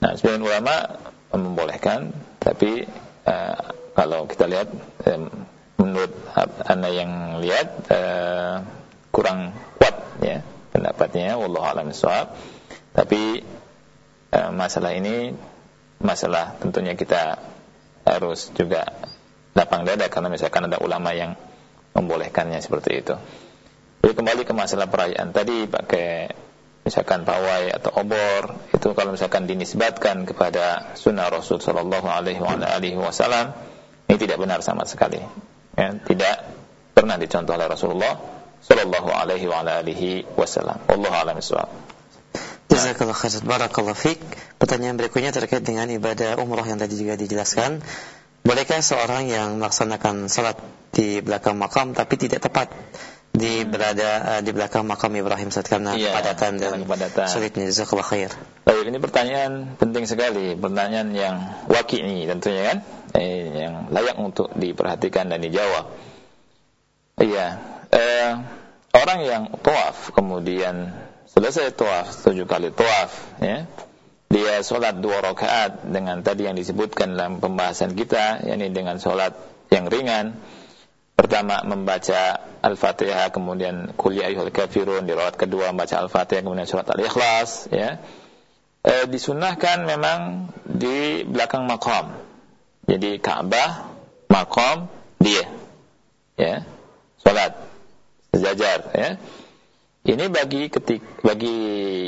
nah sebagian ulama membolehkan tapi uh, kalau kita lihat um, menurut anda yang lihat uh, kurang kuat ya pendapatnya wallahu alam tapi Eh, masalah ini masalah tentunya kita harus juga lapang dada karena misalkan ada ulama yang membolehkannya seperti itu. Jadi kembali ke masalah perayaan tadi pakai misalkan pawai atau obor itu kalau misalkan dinisbatkan kepada sunnah Rasul Shallallahu Alaihi Wasallam ini tidak benar sama sekali. Ya, tidak pernah dicontoh oleh Rasulullah Shallallahu Alaihi Wasallam. Allah alam
Jazakallah khair. Barakallah fik. Pertanyaan berikutnya terkait dengan ibadah umroh yang tadi juga dijelaskan. Bolehkah seorang yang melaksanakan salat di belakang makam tapi tidak tepat di berada uh, di belakang makam Ibrahim saat karena
iya,
kepadatan dan
kepadatan.
sulitnya jazakallah khair.
Baik, ini pertanyaan penting sekali, pertanyaan yang waki ini tentunya kan, eh, yang layak untuk diperhatikan dan dijawab. Iya, eh, orang yang tawaf kemudian selesai tawaf tujuh kali tawaf ya dia sholat dua rakaat dengan tadi yang disebutkan dalam pembahasan kita yakni dengan sholat yang ringan. Pertama membaca al-fatihah kemudian kuliah ayyuhal kafirun di rakaat kedua membaca al-fatihah kemudian sholat al-ikhlas ya. E, disunahkan memang di belakang makom jadi Ka'bah makom dia ya. Sholat sejajar ya ini bagi ketik bagi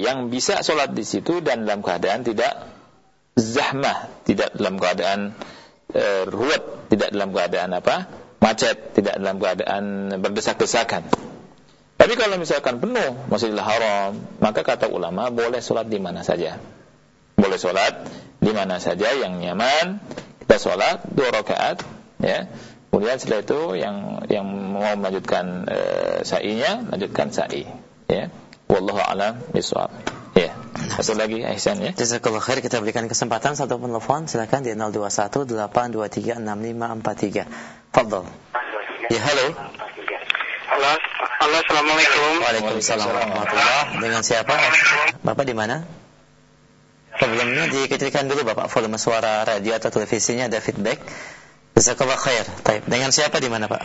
yang bisa sholat di situ dan dalam keadaan tidak zahmah, tidak dalam keadaan e, ruwet, tidak dalam keadaan apa? macet, tidak dalam keadaan berdesak-desakan. Tapi kalau misalkan penuh Masjidil Haram, maka kata ulama boleh sholat di mana saja. Boleh sholat di mana saja yang nyaman. Kita sholat dua rakaat, ya Kemudian setelah itu yang yang mau melanjutkan e, sa'inya, lanjutkan sa'i. Ya. Wallahu a'lam bishawab. Ya. Satu lagi Ihsan ya.
Jazakallah khair kita berikan kesempatan satu telepon silakan di 0218236543. Fadhol. Ya, halo.
Halo. Halo, Assalamualaikum.
Waalaikumsalam warahmatullahi Dengan siapa? Bapak di mana? Sebelumnya dikecilkan dulu Bapak volume suara radio atau televisinya ada feedback. Jazakallah khair. Taib. Dengan siapa di mana Pak?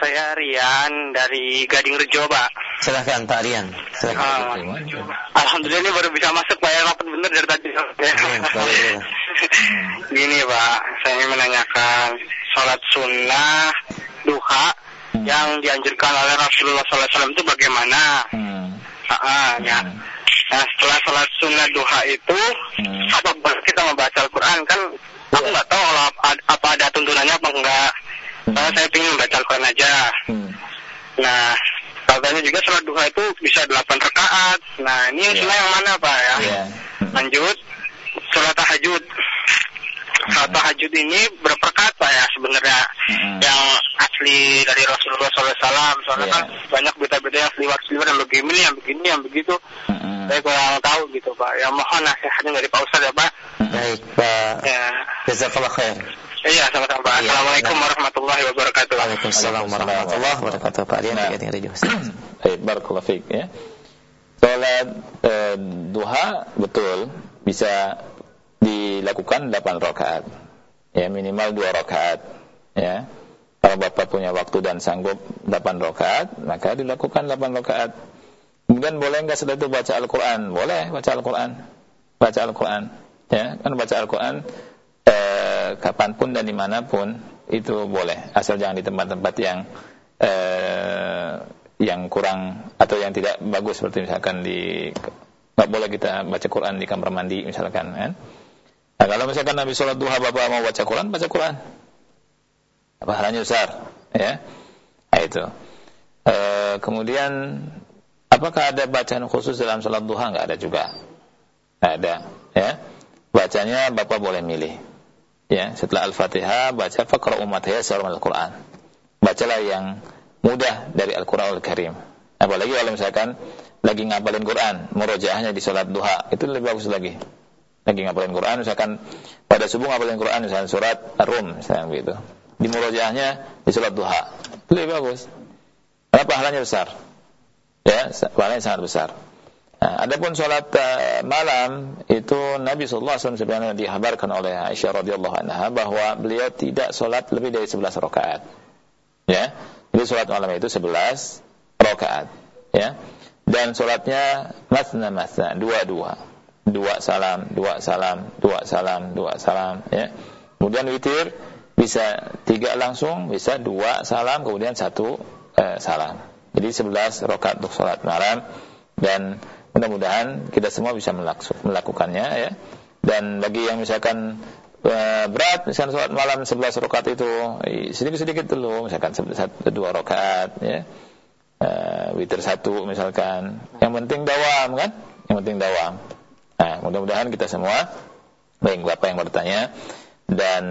Saya Rian dari Gading Rejo, Pak.
Silahkan Pak Rian. Silahkan.
Ah, Alhamdulillah ini baru bisa masuk Pak ya rapat bener dari tadi.
Boleh.
Gini Pak, saya ingin menanyakan sholat sunnah duha
Hmm.
yang dianjurkan oleh Rasulullah SAW itu bagaimana?
Hmm.
Ah, ah, ya.
Hmm.
Nah setelah sholat sunnah duha itu
Hmm.
apa kita membaca Al-Quran kan? Aku
Iya.
nggak tahu kalau apa, apa ada tuntunannya apa enggak. Soalnya saya ingin membaca Al-Quran aja.
Hmm.
Nah, katanya juga sholat duha itu bisa 8 rakaat. Nah, ini
Iya.
sunnah yang mana Pak ya?
Iya.
Lanjut, sholat tahajud. Sholat tahajud ini berapa rakaat Pak ya sebenarnya?
Hmm.
Yang asli dari Rasulullah SAW. Soalnya
Iya.
kan banyak berita-berita yang seliwat-seliwat yang begini, yang begini, yang begitu.
Hmm.
Saya kurang tahu gitu Pak. Ya mohon nasihatnya dari Pak Ustadz ya Pak.
Baik Pak.
Ya.
Jazakallah khair.
Iya, sama-sama Pak.
Iya.
Assalamualaikum
Nah.
warahmatullahi wabarakatuh.
Waalaikumsalam warahmatullahi wabarakatuh. Pak Rian
Nah.
di Gading Radio.
Baik, barakallahu fiik ya. Salat eh, duha betul bisa dilakukan 8 rakaat. Ya, minimal 2 rakaat. Ya. Kalau Bapak punya waktu dan sanggup 8 rakaat, maka dilakukan 8 rakaat. Kemudian boleh enggak setelah itu baca Al-Qur'an? Boleh baca Al-Qur'an. Baca Al-Qur'an. Ya, kan baca Al-Qur'an kapan pun dan di mana pun itu boleh, asal jangan di tempat-tempat yang eh, yang kurang atau yang tidak bagus seperti misalkan di nggak boleh kita baca Quran di kamar mandi misalkan kan. Nah, kalau misalkan Nabi sholat duha bapak mau baca Quran, baca Quran. Pahalanya besar, ya. Nah, itu. E, kemudian apakah ada bacaan khusus dalam sholat duha? Nggak ada juga. Nggak ada, ya. Bacanya bapak boleh milih. Ya, setelah Al-Fatihah baca faqra umat ya Al-Quran. Bacalah yang mudah dari Al-Quran Al-Karim. Apalagi kalau misalkan lagi ngapalin Quran, murojaahnya di sholat duha, itu lebih bagus lagi. Lagi ngapalin Quran, misalkan pada subuh ngapalin Quran, misalkan surat Rum, misalkan begitu. Di murojaahnya di sholat duha, lebih bagus. Karena pahalanya besar. Ya, pahalanya sangat besar. Nah, adapun sholat uh, malam itu Nabi SAW sebenarnya dihabarkan oleh Aisyah radhiyallahu anha bahwa beliau tidak sholat lebih dari 11 rakaat. Ya, jadi sholat malam itu 11 rakaat. Ya, dan sholatnya masna masna dua salam dua salam dua salam dua salam ya kemudian witir bisa tiga langsung bisa dua salam kemudian satu eh, salam jadi sebelas rakaat untuk sholat malam dan mudah-mudahan kita semua bisa melakukannya ya dan bagi yang misalkan eh, berat misalkan sholat malam sebelas rakaat itu sedikit-sedikit dulu misalkan satu dua rakaat ya uh, witir satu misalkan. Yang penting dawam kan? Yang penting dawam. Nah, mudah-mudahan kita semua baik Bapak yang bertanya dan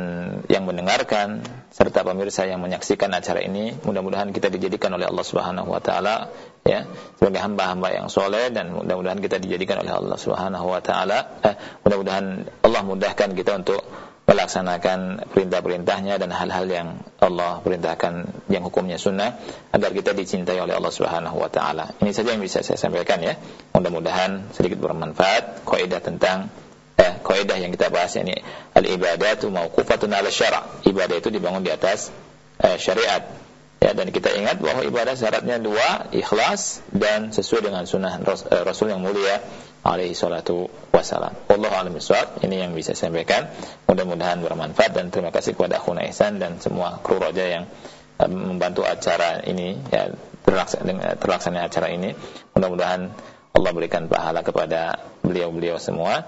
yang mendengarkan serta pemirsa yang menyaksikan acara ini mudah-mudahan kita dijadikan oleh Allah Subhanahu wa taala ya sebagai hamba-hamba yang soleh dan mudah-mudahan kita dijadikan oleh Allah Subhanahu wa taala eh, mudah-mudahan Allah mudahkan kita untuk melaksanakan perintah-perintahnya dan hal-hal yang Allah perintahkan yang hukumnya sunnah agar kita dicintai oleh Allah Subhanahu wa taala. Ini saja yang bisa saya sampaikan ya. Mudah-mudahan sedikit bermanfaat kaidah tentang eh kaidah yang kita bahas ini al ibadatu mauqufatun 'ala syara'. Ibadah itu dibangun di atas eh, syariat. Ya dan kita ingat bahwa ibadah syaratnya dua, ikhlas dan sesuai dengan sunnah Rasul yang mulia alaihi salatu wassalam. Wallahu a'lam bishawab. Ini yang bisa saya sampaikan. Mudah-mudahan bermanfaat dan terima kasih kepada Akhuna Ihsan dan semua kru roja yang membantu acara ini ya terlaksana, terlaksana acara ini. Mudah-mudahan Allah berikan pahala kepada beliau-beliau semua